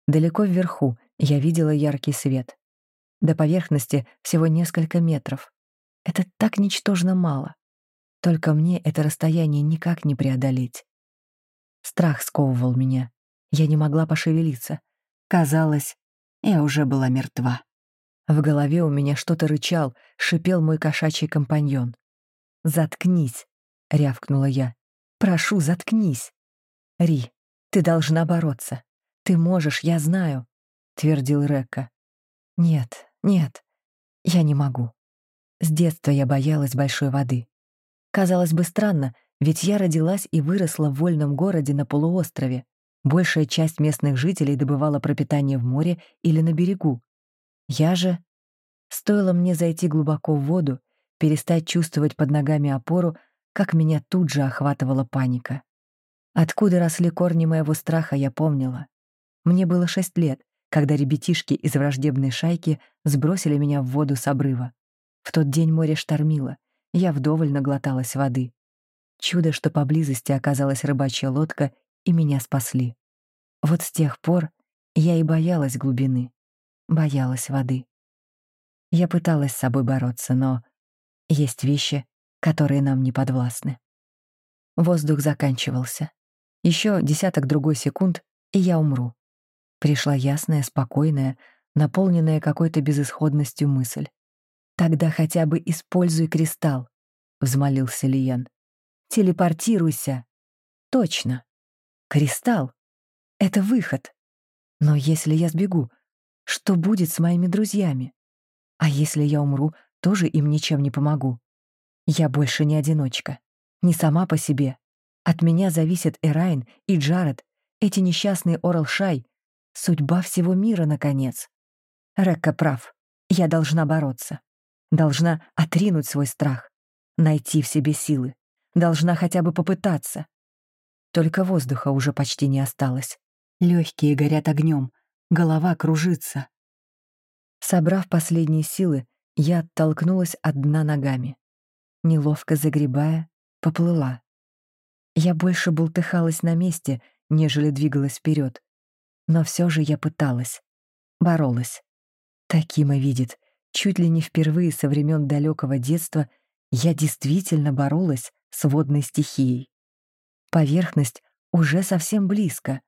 Далеко вверху я видела яркий свет. До поверхности всего несколько метров. Это так ничтожно мало. Только мне это расстояние никак не преодолеть. Страх сковывал меня. Я не могла пошевелиться. Казалось, я уже была мертва. В голове у меня что-то рычал, шипел мой кошачий компаньон. «Заткнись!» — рявкнула я. «Прошу, заткнись!» «Ри, ты должна бороться. Ты можешь, я знаю», — твердил Рекка. «Нет, нет, я не могу. С детства я боялась большой воды. Казалось бы, странно, ведь я родилась и выросла в вольном городе на полуострове, Большая часть местных жителей добывала пропитание в море или на берегу. Я же... Стоило мне зайти глубоко в воду, перестать чувствовать под ногами опору, как меня тут же охватывала паника. Откуда росли корни моего страха, я помнила. Мне было шесть лет, когда ребятишки из враждебной шайки сбросили меня в воду с обрыва. В тот день море штормило, я вдоволь наглоталась воды. Чудо, что поблизости оказалась рыбачья лодка и меня спасли. Вот с тех пор я и боялась глубины, боялась воды. Я пыталась с собой бороться, но есть вещи, которые нам не подвластны. Воздух заканчивался. Еще десяток другой секунд, и я умру. Пришла ясная, спокойная, наполненная какой-то безысходностью мысль. «Тогда хотя бы используй кристалл», — взмолился Лиен. «Телепортируйся». «Точно. Кристалл — это выход. Но если я сбегу, что будет с моими друзьями? А если я умру, тоже им ничем не помогу. Я больше не одиночка. Не сама по себе. От меня зависят Эрайн и Джаред, эти несчастные Орал-Шай, судьба всего мира, наконец. Рекка прав. Я должна бороться. Должна отринуть свой страх. Найти в себе силы. Должна хотя бы попытаться. Только воздуха уже почти не осталось. Легкие горят огнем, голова кружится. Собрав последние силы, я оттолкнулась от дна ногами. Неловко загребая, поплыла. Я больше бултыхалась на месте, нежели двигалась вперед. Но все же я пыталась. Боролась. Такима видит, чуть ли не впервые со времен далекого детства я действительно боролась с водной стихией. Поверхность уже совсем близко.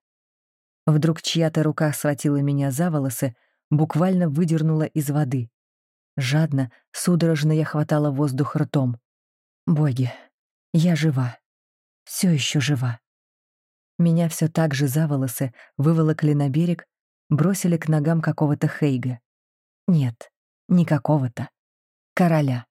Вдруг чья-то рука схватила меня за волосы, буквально выдернула из воды. Жадно, судорожно я хватала воздух ртом. Боги, я жива. Все еще жива. Меня все так же за волосы выволокли на берег, бросили к ногам какого-то Хейга. Нет, не какого-то. Короля.